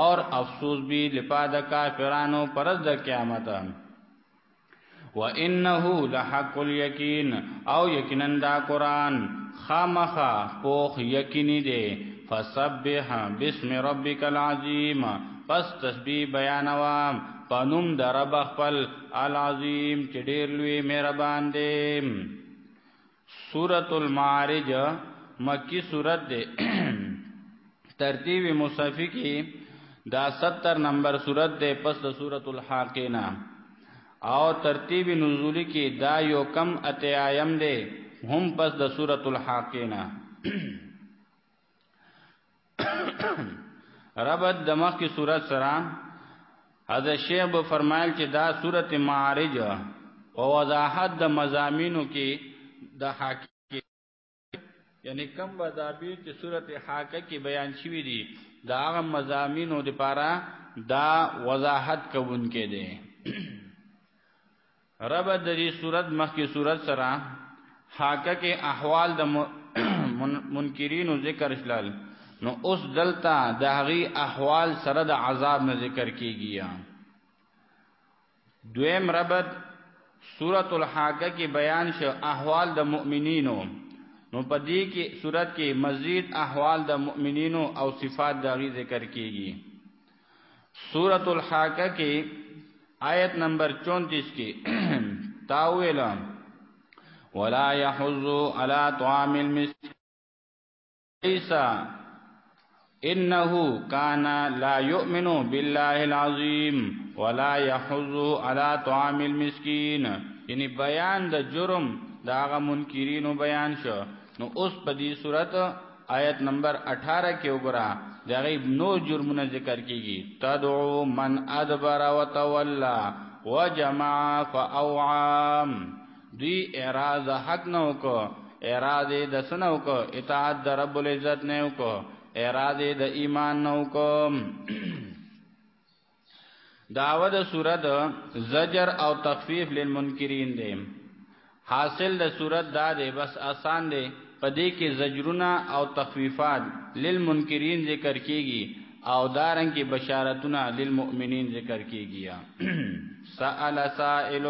اور افسوس بھی لپاد کافرانو پرز د قیامت و انه لحق الیقین او یقینا دا قران خامخا پوخ یقینی دے فسبح بسم ربک العظیم پس تسبیح بیانوام پنوم در رب خپل العظیم چې ډیر لوی مهربان دی سورۃ المعارج مکی سورت دی ترتیب مصحفی کی دا 70 نمبر سورت دی پس د سورۃ الحاقینا او ترتیب نزولی کی دا یو کم اتیایم دی هم پس د سورۃ الحاقینا ربط دماغ کی صورت سره حضرت شیخ فرمایل چې دا صورت معارج او وضاحت د مزامینو کې د حاکی یعنی کم مزامین چې صورت حاکه کې بیان شوی دي دا هغه مزامینو لپاره دا وضاحت کوونکې دي رب د دې صورت مخکې صورت سره حاکه کې احوال د منکرینو ذکر شلل نو اوس دلتا د هغه احوال سره د عذاب نه ذکر کیږي دویم ربط سورۃ الحاقہ کې بیان شو احوال د مؤمنینو۔ نو پدې کې سورۃ کې مزید احوال د مؤمنینو او صفات د هغه ذکر کیږي سورۃ الحاقہ کې آیت نمبر 34 کې تاویل ولا يحض على طعام المسكين ليس انه كان لا يؤمن بالله العظيم ولا يحض على طعام المسكين یعنی بیان د جرم دا داغه منکرینو بیان شو. نو اوس په دې صورت آیت نمبر 18 کې وګرا دا غیب نو جرمونه ذکر کیږي. تدعو من ادبر وتولى. وجمع فاوعام دی اعراض حق نو کو اعراض د سنو کو اطاعت د رب العزت نه کو اراده د ایمان نو کوم داود صورت زجر او تخفیف للمنکرین دی. حاصل د صورت دا دی بس آسان دی. پدې کې زجرونه او تخفیفات للمنکرین ذکر کیږي او دارن کې بشارتونه للمؤمنین ذکر کیږي سأل سائل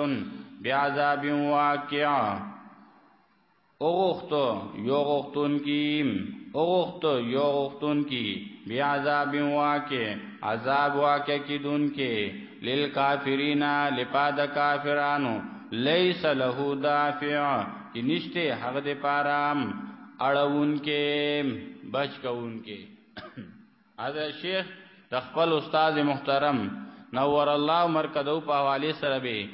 بعذاب واقع. اوغختو یو غختون کیم اوغختو یو غختون کی بی عذاب واقع عذاب واقع کی دون کے، للکافرین، لپاد کافرانو لیس له دافع، کی نشتے حق دے پارام، اڑون کے بچ کون کے. حضرت شیخ تخپل استاد محترم نور الله مرکدو په حواله سره به.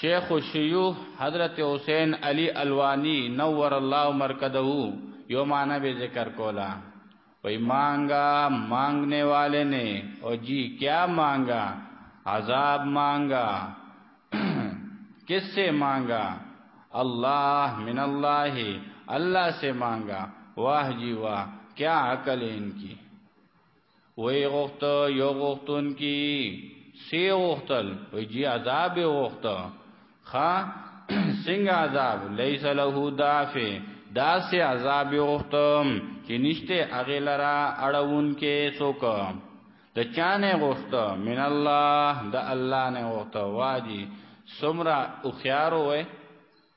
شیخ الشیوخ حضرت حسین علی الوانی نور اللہ مرکدہو یو معنی بھی ذکر کولا. وہی مانگا، مانگنے والے نے. او جی کیا مانگا؟ عذاب مانگا. کس سے مانگا؟ اللہ، من اللہ. اللہ سے مانگا. واہ جی واہ. کیا عقل ان کی؟ وہی غخت یو غخت ان کی، سی غختل وہی جی عذاب غخت خا څنګه عذاب ليس له دافع دا سه عذاب وختم چې نشته اغه لرا اړون کې څوک د چانه غوښت من الله د الله نه غوښت واجی، سمرا او خيارو وې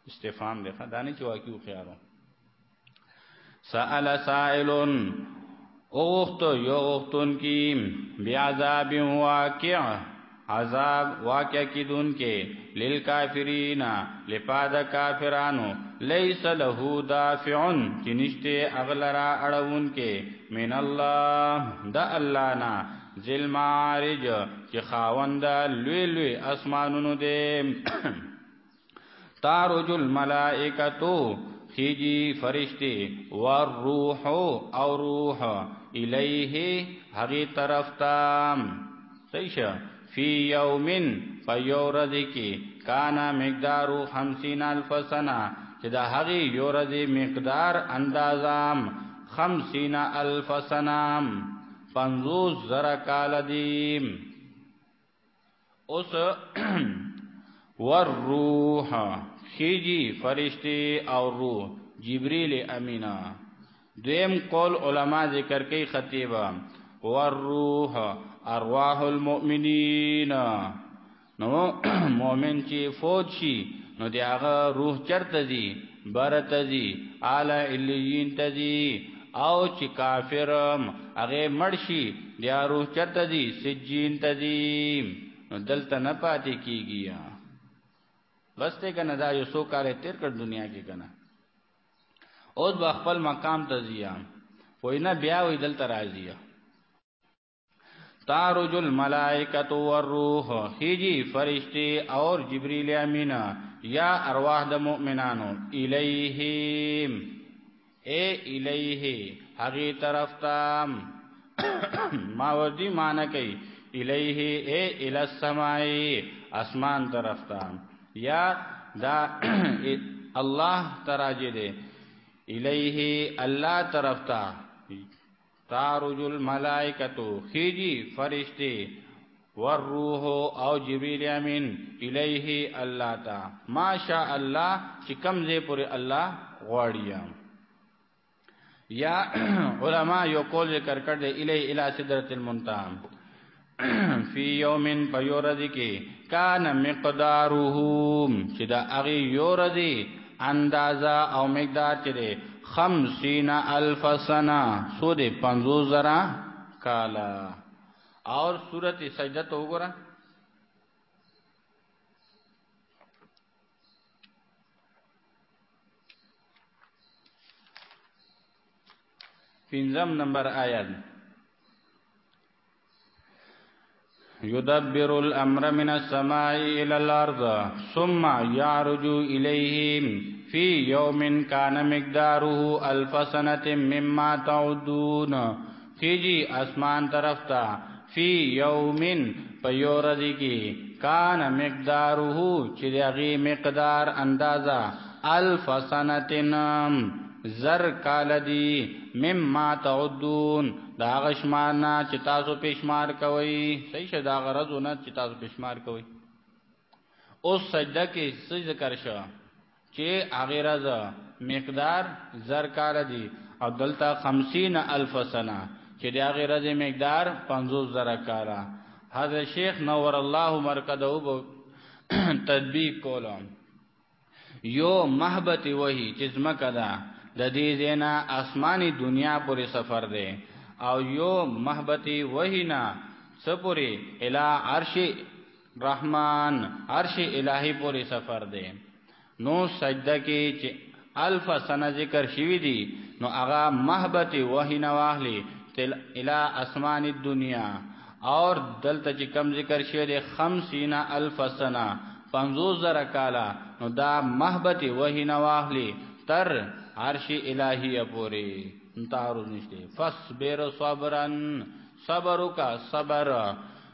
استفهام ده خدانه چې واقعي خيارو سأل سائل اوغت یو اوغتون کی بیعذاب واقع، عذاب واقع کی دن کے للکافرین لپاد کافرانو لیس له دافعن چنشتے اغلرا اڑون کے من اللہ دا اللہ نا ذل معارج چی خاوند لوی لوی اسمانونو دے تارج الملائکتو خیجی فرشتی والروح او روح الیه حقی طرف تام صحیح فی یومن فیورد کی کانا مقدارو خمسین الف سنه چې دا هغه یورد مقدار اندازام خمسین الف سنام پنزوز زر کال دیم اس والروح خیجی فرشتی او روح، جبریل امینا دویم قول علماء ذکر کئی خطیبا والروح ارواح المؤمنین نو مؤمن چې فوت شي نو دی هغه روح چرته دي برته دي اعلی الیین تدي او چې کافر هغه مرشي بیا روح چرته دي سجین تدیم نو دلته نه پاتې کیږي بس ته کنه دا یو سو کال تیر کړ دنیا کې کنه اوس با خپل مقام ته زیام وینا بیا وې دلته راځي تارج الملائکۃ والروح۔ خیجی فرشتي اور جبرئیل امین یا ارواح د مؤمنانو، الیہم۔ اے الیہ هغه طرف تام ما ودی مان کوي الیہ، اے ال السماء اسمان طرف تام یا دا الله تراجه دے. الیہ الله طرف تا تارج الملائکتو. خیجی، فرشتے. والروح او جبریل امین. الیہ اللہ تا. ما شاء اللہ چکم زی پوری اللہ غواړی یا علماء یو کول ذکر کړ دے الی الی سدرۃ المنتهى فی یوم پیورد کی کان مقدارهم چې دا هغه یور دی اندازا او مقدار چې دی 50000 سنه سورې 50 زرا کالا اور سورۃ سجدہ تو وګورئ پنځم نمبر آیت. يدبر الأمر من السماء إلى الأرض ثم يعرج إليهم فی یوم کان مقداره الف سنت مما تعدون. خیجی اسمان طرف تا فی یوم پیورد کی کان مقداره چې مقدار اندازا الف سنتن زر کال دی. مما تعدون. دا غشمارنا چې تاسو پېشمار کوي صحیح شه دا غرضونه چې تاسو پېشمار کوي اوس سجده کې څه ذکر شوه چې هغه راز مقدار زر کال دی او دلته 50 الف سنه چې د هغه راز مقدار 50 زر کال حضرت شیخ نور الله مرکزه تطبیق کولم یو محبت وਹੀ چې زمکه ده د دې زینا آسمانی دنیا پورې سفر دی. او یو محبت وਹੀ نا سپوري الی عرش رحمان عرش الہی پورې سفر دی. نو سجده کې چې الف سنه ذکر شوی دی نو هغه محبت وحی نواهلی تل الى اسمان الدنیا اور دلته چې کم ذکر شوی دی 50 الف سنه 50 زره کالا نو دا محبت وحی نواهلی تر عرش الہی پوری تعارض نشته فصبر صبرن صبر کا صبر۔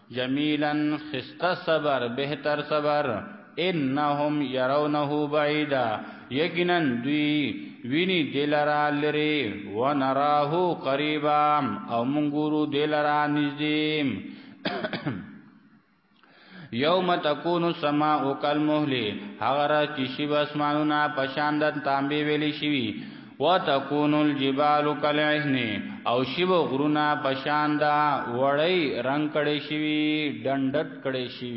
جمیلا خست صبر بهتر صبر۔ انهم يرونه بعيدا یقینا دوی ویني دلرا لري و نراه قريبا او منګورو دلرا نږدې یوم تکون السماء کالمهل. هغه چې شی اسمانونه پشاندت تانبي ویلي شي وتكون الجبال كالعهن او شیب غرونا پشاندا وړی رنگ کړي شي ډندټ کړي شي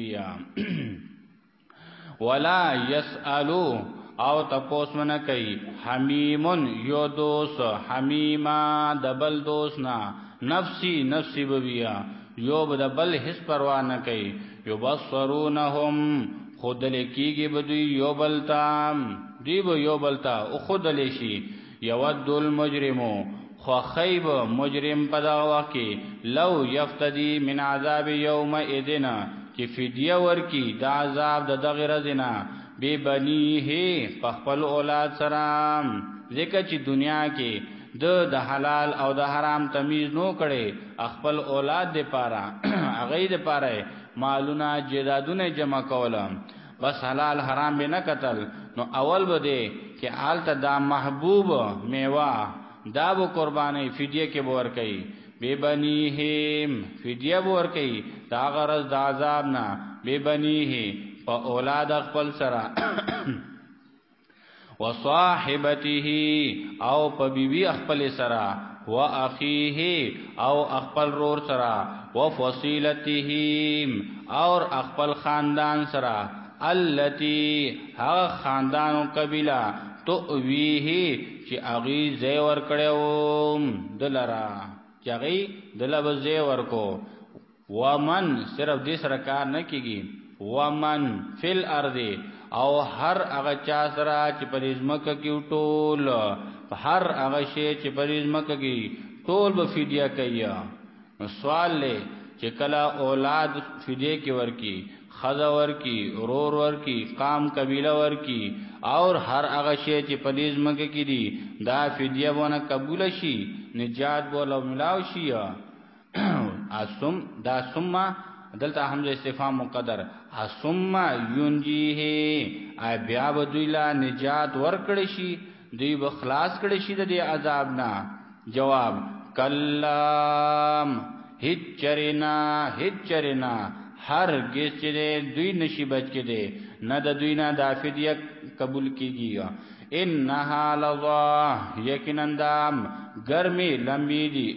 ولا يسالو او تپوس من کوي حمیمن یو دوس حمیما دبل دوس نا نفسی نفسی بویا یو بدبل هیڅ پروا نه کوي یو بصرونهم خود لکیږي بدوی یو بلتا دی به یو بلتا او خود لشي یود المجرمو خو خیب مجرم پدا واکي لو یفتدی من عذاب یوم اذنا چې فدیه ورکی دا عذاب د دغه رزنا بے بنیه خپل اولاد سره. ځکه چې دنیا کې د د حلال او د حرام تمیز نو کړي خپل اولاد دې پاره هغه دې پاره مالونه، جیدادونه جمع کولم بس حلال حرام به نه قتل نو اول به دې چې آلته دا محبوب میوه، دا به قرباني فدیه کې بور کوي بے بنی بنیهم، فدیه ور کوي دا غرض د عذاب نه. بے بنی بنیه، په اولاد خپل سره. وصاحبته، او په بیبي خپل سره. و اخیه او خپل رور سره و فصیلته اور خپل خاندان سره التي ها خاندان او قبيله تو ویه چې اغي زې ور کړو دلرا چغی دلب زی ورکو. ومن صرف دې سره کار نه کیږي. ومن فل ارض او هر هغه چا سره چې پرېزمک کې ټول هر هغه شی چې پرېزمک کې ټول به فدیه کوي سوال له چې کلا اولاد فدیه کې ورکی خزا ورکی رور ورکی، قام قبیله ورکی، اور هر هغه شی چې پدیز مکه کې دي، دا فدیه ونه قبول شي، نجات بوله ملاو شي. اسم، دا ثم دلته حمزه استفهام مقدر. ثم ينجيه ای بیا بدویلا نجات ورکړی شي. دوی به خلاص کړی شي د عذاب نه. جواب، کلام. هیڅ چرینا هیڅ چرینا هر گیس چې دوی نشي بچ کې دي نه د دوی نه د فدیه قبول کیږي. انها لظا یقینا دام. ګرمي لمبي دي.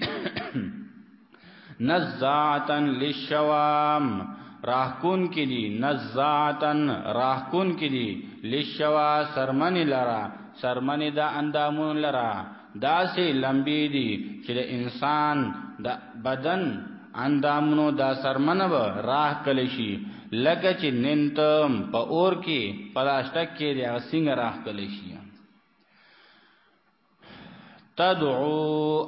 نزاعتن للشوام. راهکون کی دي. نزاعتن راهکون کی دي. للشوا سرمنی لرا سرمن دا اندامون لرا. دا سي لمبي دي چې انسان د بدن اندامونو دا سرمن به راه کلی شي لکه چې ننتم په اور کې پلاسټک کې دا څنګه راه کلی شي تدعو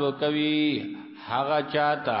وکوي هغه چاته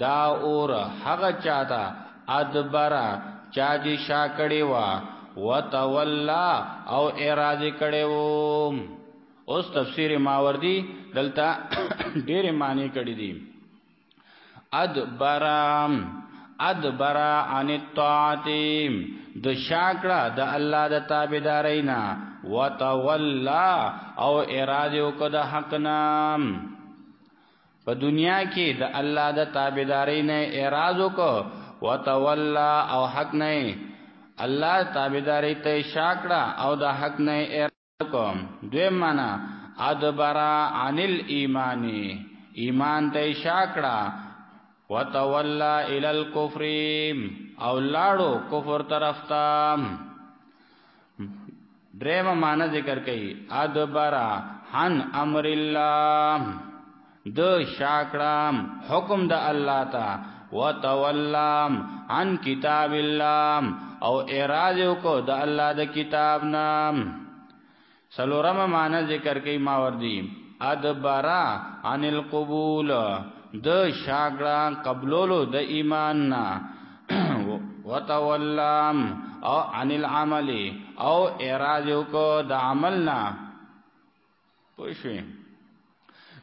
دا اور هغه چاته ادبر چا دې شا کړي وا. وتولى او اراده کړي وو اوس تفسیر ماوردی دلتا ډېر معنی کړی دي. ادبرام ادبرا عن الطاعت. د شاکړه، د الله د تابعدارینا. وتولى او اراده وکړه د حق نام په دنیا کې د الله د تابعداري نه اراده وکړه. وتولى او حق نه الله تابعداري ته شاکړه او د حق نه کوم. دویم معنا ادبرا عن الايمان ایمان ته شاکړه وتولى الى الكفر او لاړو کفر طرف ته دریم معنا ذکر کړي ادبرا عن امر الله د شاکړه حکم د الله تا. وتولى عن کتاب اللہ، او اعراض کو د الله د کتاب نام۔ سلورم معنی ذکر کوي ماوردی ادبرا عن القبول، د شاګړه قبولولو د ایمان نا۔ وتولام او عن العمل، او اعراض کو د عمل نا۔ پوښی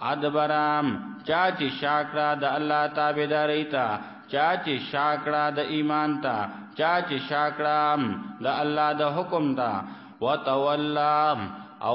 ادبرام چاچی شاکرا د الله تابعداري ته چاچی شاکرا د ایمان ته چاچی شاکرا د الله د حکم ته وتولا، او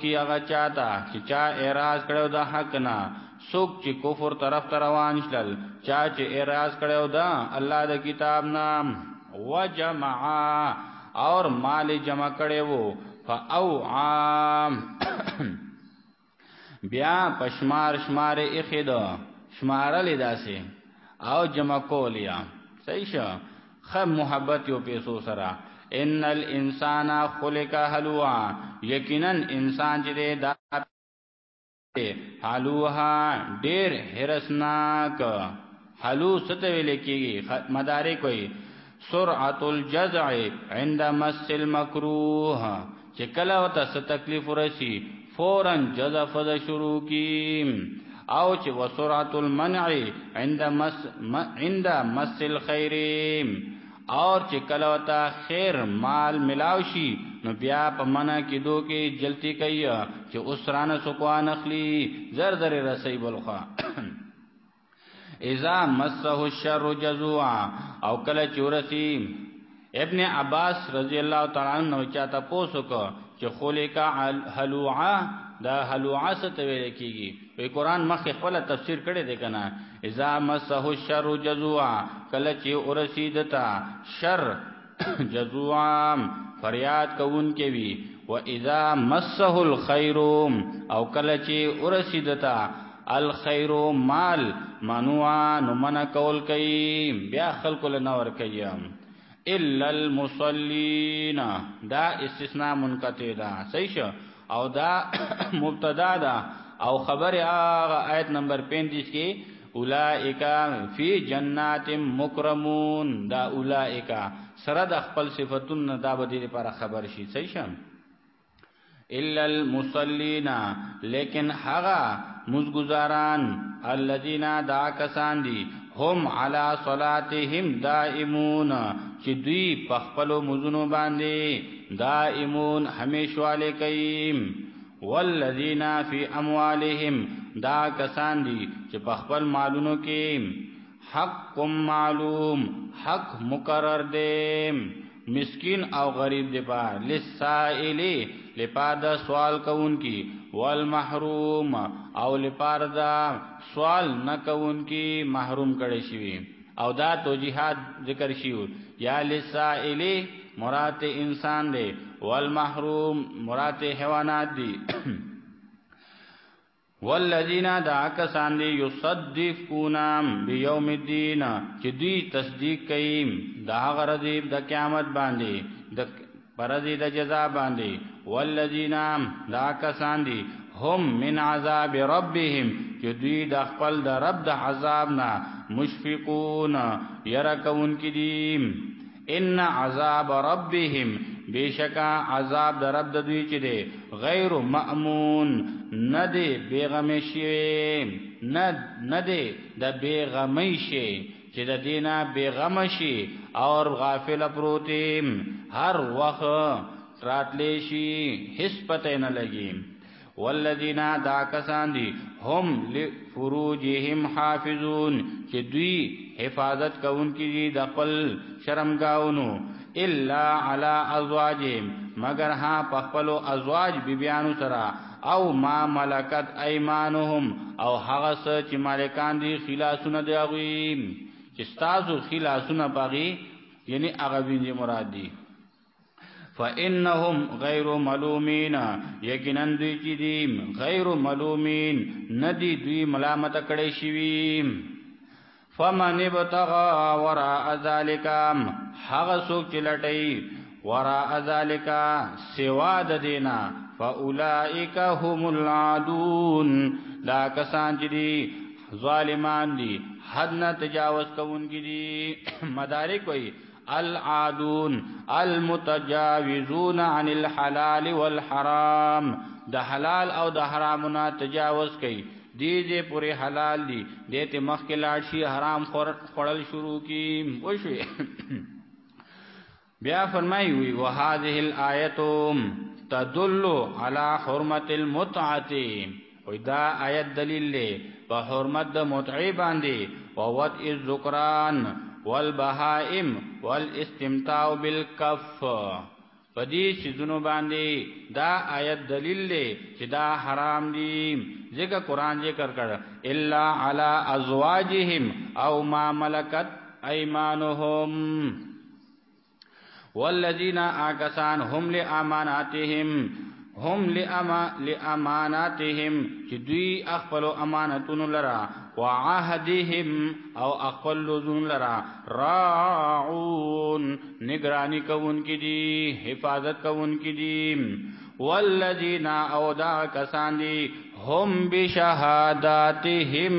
کی هغه چاته چې چا اعتراض کړو د حق نه څوک چې کفر طرف تر روان شل چا چې اعتراض کړو دا الله د کتاب نام وجمع اور مال جمع کړو فاو عام بیا پشمار شمار اخید شمار لیداسه او جمع کولیا صحیح شو خب محبت یو پیسو سرا ان الانسان خلق حلوا یقینا انسان چې دا حلوها ډیر هرسناک حلو ست ویل کیږي مدارک کوي سرعت الجزع عند مس المکروه. چې کله وته ست تکلیف ورشي فوراً جزع فز شروع کی او چې وسرعت المنع عند مس عند مس الخير اور چې کله وتا خیر مال ملاوشي نو بیا په منا کې دو کې جلتی کوي، چې اسرانه سکوان اخلي زر زر رسي بلخا اذا مسه الشر جزوعا. او کله چورسی ابن عباس رضی الله تعالی عنہ چاته پوسوک چې خلق حلوعا، دا حلوعا ست ویل کیږي؟ په قران مخ خپل تفسیر کړي دی کنه اذا مسه الشر جزوعا، کله چې ورسیدتا شر جزوعا فریاد کوون کې وی و اذا مسه الخير او کله چې ورسیدتا الخير مال منوعا نو من کول کوي بیا خلق له نور کوي الا المصلين. دا استثناء منقطع دا صحیح شو؟ او دا مبتدا دا او خبر هغه آیت نمبر 35 کې اولائک فی جنات مکرمون. دا اولائک. سره د خپل صفاتون دا به دې لپاره خبر شي. صحیح شم الا المصلین لیکن هغه مزګزاران الذين دا کسان دي هم علی صلاتهم دائمون چې دوی په خپل مزونو باندې دائمون همیشواله کوي والذین فی اموالهم دا کسان دي چې په خپل مالونو کې حق معلوم حق مقرر دی مسکین او غریب دی په لسائلی لپاره سوال کون کی والمحروم او لپاره سوال نه کون کی محروم کړي شي او دا توجیهات ذکر شیو۔ یا لسائلی مراد انسان دی والمحروم مراد حیوانات دی۔ والذین دا کسان دی یصدقون بیوم الدین۔ چې دوی تصدیق کوي دا غرضی د قیامت باندې د پرځي د جزا باندې والذین دا کسان دی هم من عذاب ربهم، چې دوی د خپل د رب د عذاب نه مشفقون يرکون کی دي. ان عذاب ربهم بشکا عذاب د رب د دوی چې دی، غیر مأمون ندی بیغمی شي ند ندی د بیغمی شي چې د دینه بیغم شي اور غافل پروتیم. هر وخت راتلی شي، هیڅ پته نه لګي والذین دا کسان دي، هم لفروجهم حافظون چې دوی حفاظت کوونکي دي د خپل شرمګاونو الا علی ازواجهم، مگر ها پخپلو ازواج بیبیانو سره، او ما ملکت ایمانهم، او هغه څه چې مالکان دي، خلاصونه دی غوي چې تاسو خلاصونه باغی یعنی هغه ویني مراد دي. فانهم غیر ملومین یقینا دوی چې دي غیر ملومین، ندی دوی ملامت کړي شي فمن ابتغى وراء ذلك، هغه څوک چې لټي وراء ذلك سوا د دینا فاولائک هم العادون. لا کسان چې دي ظالمان دي، حد نه تجاوز کوونکي دي. مدارک وي العادون، المتجاوزون عن الحلال والحرام. د حلال او د حرامونو تجاوز کوي دې دې پوره حلال دي. دې ته مخ کې لاړ شي، حرام خورل شروع کی. وشوي بیا فرمایي وي وهذه الايه تدل على حرمت المتعه ودا آیت دلیل له په حرمت د متعه باندې. او وت الذکران. والبهائم والاستمتاع بالکف. پدې شذونو باندې دا آیت دلیل دی چې دا حرام دي ځکه قران ذکر کړ، الا علی ازواجهم او ما ملکت ایمانهم. والذین آکسان، هم لاماناتهم هم لاماناتهم، چې دوی خپل امانتونو لرا وعهدهم او خپل لزون لرا. راعون، نگرانی کوون کی دي حفاظت کوون کی دي والذین او دا کسان دي هم بشهاداتهم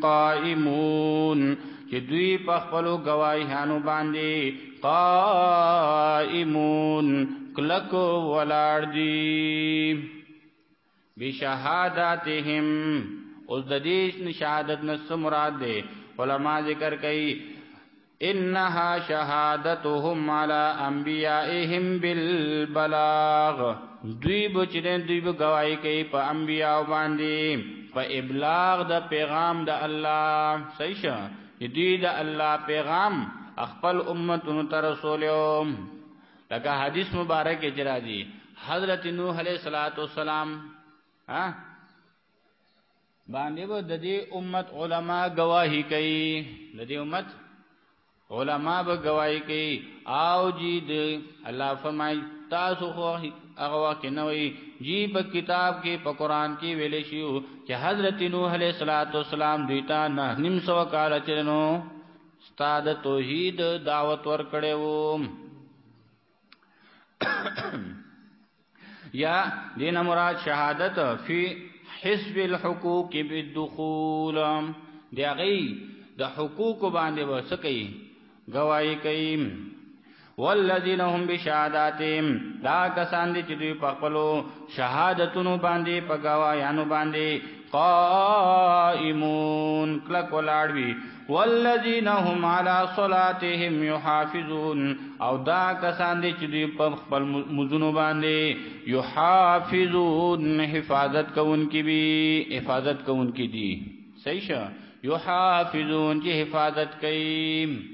قائمون. چې دوی په خپل گواهیانو باندې قائمون. کلک ولاړ دي بشهادتهم اوس د دې شهادت نس مراد ده علما ذکر کوي انها شهادتهم على انبيائهم بالبلاغ۔ دوی بچنه دوی به گواہی کوي په انبیاء باندې په ابلاغ د پیغام د الله صحیح شه دوی د الله پیغام خپل امتونو ته رسولیو۔ لکه حدیث مبارک اجرا دی۔ حضرت نوح علیہ الصلوۃ والسلام ها باندې به د دې امت علما گواہی کوي. د دې امت علما به گواہی کوي. او جی د الله فرمای تاسو خو هغه وخت نه وي جی په کتاب کې، په قران کې ویل شي چې حضرت نوح علیہ الصلوۃ والسلام دوی ته نه نیم سو کال چرنو ستاد توحید دعوت ور کړو یا دین مراد شهادت فی حسب الحقوق بالدخول. دی غي د حقوق باندې وسکې گواہی کئ والذین هم بشهاداتهم، دا کسان دي چې دوی په خپل شهادتونو باندې، په گواهیانو باندې قائمون، کلک ولاړوي والذین هم علی صلاتهم یحافظون. او دا کسان دي چې دوی په خپل مزونو باندې یحافظون. حفاظت کوونکی بي حفاظت کوونکی دي. صحیح شه؟ یحافظون چې حفاظت کوي.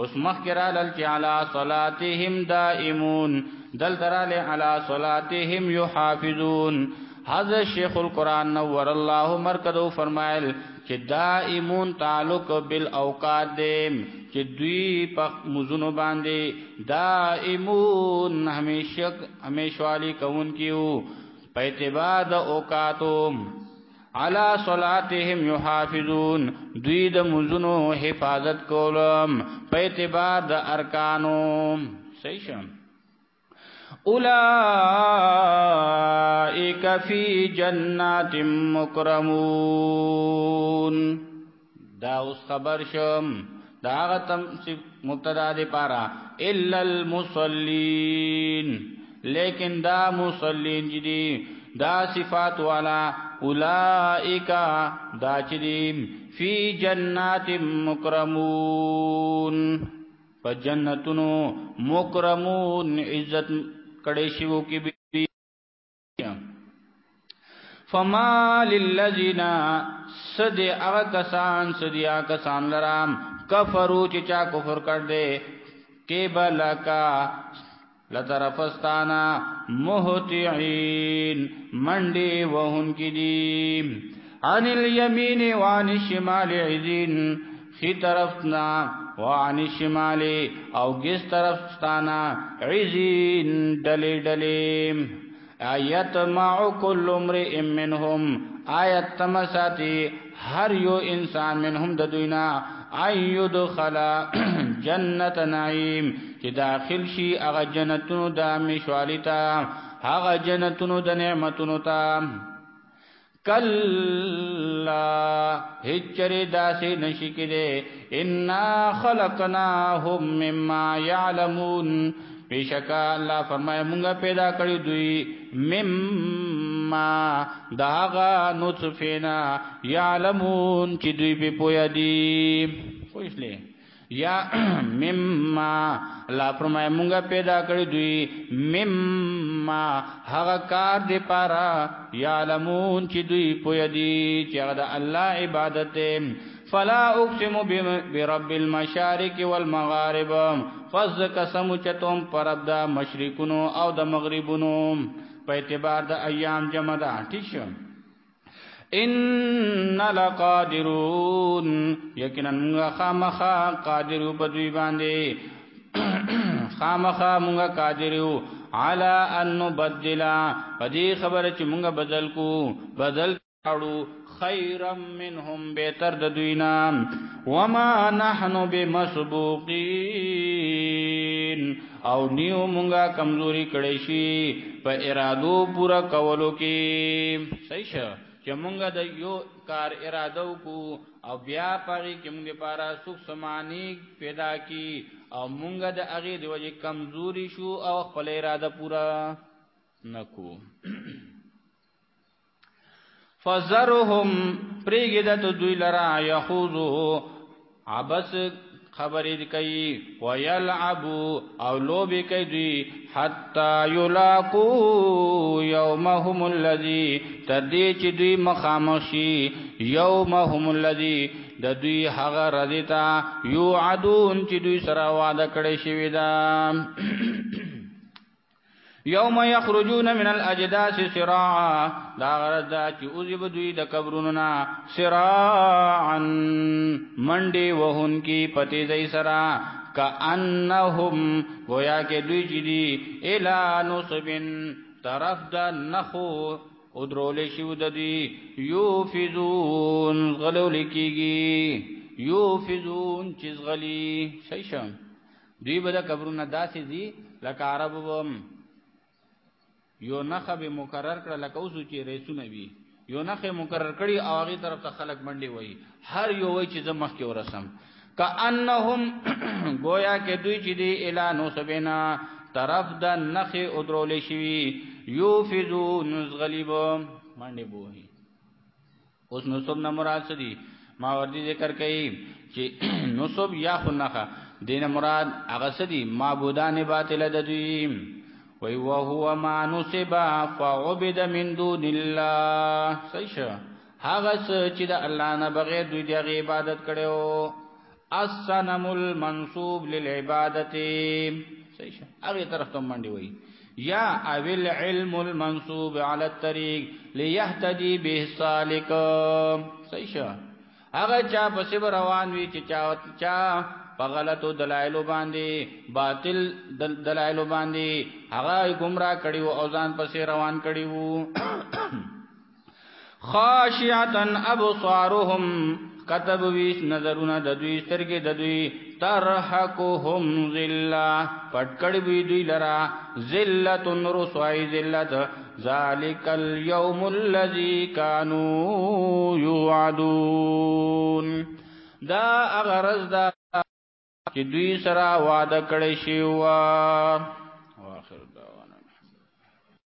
اوس مخکرا لل چې علی صلاتهم دائمون، دل تراله علی صلاتهم یحافظون۔ حضرت شیخ القرآن نور الله مرکزو فرمایل چې دائمون تعلق بالاوقات دیم چې دوی په مزونو باندې دائمون همیشه همیشوالی کون کیو؟ په اعتبار د اوقاتو علا صلاتهم یحافظون دوی د مزونو حفاظت کولم. په اعتبار د ارکانو. صحیح شم اولائک فی جنات مکرمون. دا اس خبر شم. دا غتم مبتدا دی پارا. الا المصلین. لیکن دا مصلین جدی دا صفات والا اولائک دا چدیم فی جنات مکرمون۔ په جنتونو مکرمون عزت کڑے شیو کی بھی۔ فما للذین سد اغا کسان سدی آ کسان لرام، کفرو چچا کفر کر دے کے بلکا لطرفستانا مہتعین منډي وهن کې دي. عن اليمين وعن الشمال عزين خي طرفنا وعن الشمال او گس طرفستانا عزين ڈلے ڈلے آیت معو کل امرئ منهم آیت تمساتی هر یو انسان منهم د دوینا ایو دخلا جنت نعیم چې داخل شي هغه جنتونو د مشوالیتا هغه جنتونو د نعمتونو ته. کلا هچری داسی نشی کدے انا خلقناهم مما یعلمون پیشکا اللہ فرمائے منگا پیدا کری دوی مما. داغا نطفینا یعلمون چی دوی پی پویا دی پوش لے یا مما الله فرمای مونږه پیدا کړی دوی مما هغه کار دی پارا یعلمون چې دوی پوی دی چې هغه د الله عبادت فلا اقسم برب المشارق والمغارب فز قسم چتم پرب د مشرقونو او د مغربونو. په اعتبار د ایام جمع ده شو ان لقادرون یقینا خامخا قادر بدوی باندې خامخا مونږه قادرو علا ان نبدل پدې خبره چې مونږه بدل کو بدل کړو خیرا منهم بهتر د دوینا وما نحن بمسبوقين او نیو مونږه کمزوري کړې شي په ارادو پورا کولو کې صحیح شه چې مونږه د یو کار اراده وکړو او بیا پاره کې مونږه لپاره سوک سمانی پیدا کی او مونږه د هغه د وجه کمزوري شو او خپل اراده پورا نکو فزرهم پریګدت دوی لرا یخوذو عبس خبرې کوي ويلعبوا او لوبي کوي حتا یلاقو یومهم الذی تدې چې دوی مخامشي یومهم الذی د دوی هغه رضیتا یو عدون چې دوی سره وعده کړی شوی دا. یوم یخرجون من الاجداث سراعا. دا غرض دا چې اوزی بدوی د قبرونو سراعا منډي وهن کی پتی زئی سرا. کانهم گویا کې دوی چې دی الا نصبن. طرف د نخو ادرول شو د دی یوفزون غلو لکیږي یوفزون چزغلی شیشم دوی به د قبرونه داسې دي لکه عرب وم. یو نخه به مقرر کړه لکه اوس چې ریسونه وي. یو نخه مقرر کړي او هغه طرف ته خلک منډي وای هر یو وای چې زمخ کې ورسم. کانهم گویا کې دوی چې دی الا نو سبینا طرف د نخه ادرول شي یوفزون غلیب منډي بوهي اوس نو سب نه مراد سدي ما وردی ذکر کړي چې نصب یا خنخه دین مراد هغه سدي معبودان باطل د دوی وی وهو ما نصب فعبد من دون الله. صحیح هغه چې د الله نه بغیر دوی د عبادت کړو الصنم المنصوب للعبادت. صحیح هغه طرف ته منډي وای یا اویل علم المنصوب على الطريق ليهتدي به السالك صحیح هغه چا په روان وی چې چا چا په غلطو باندې، باطل دلایلو باندې هغه گمراه کړي او ځان پسې روان کړي وو. خاشعتن ابصارهم، کتب ویس نظرونه د دوی، سترګې د دوی ترحقهم ذلہ پټکړی وی دوی لرا ذلت رسوای ذلت، ذالک اليوم الذي كانوا يوعدون دا اغرز دا چې دوی سره وعده کړی شی و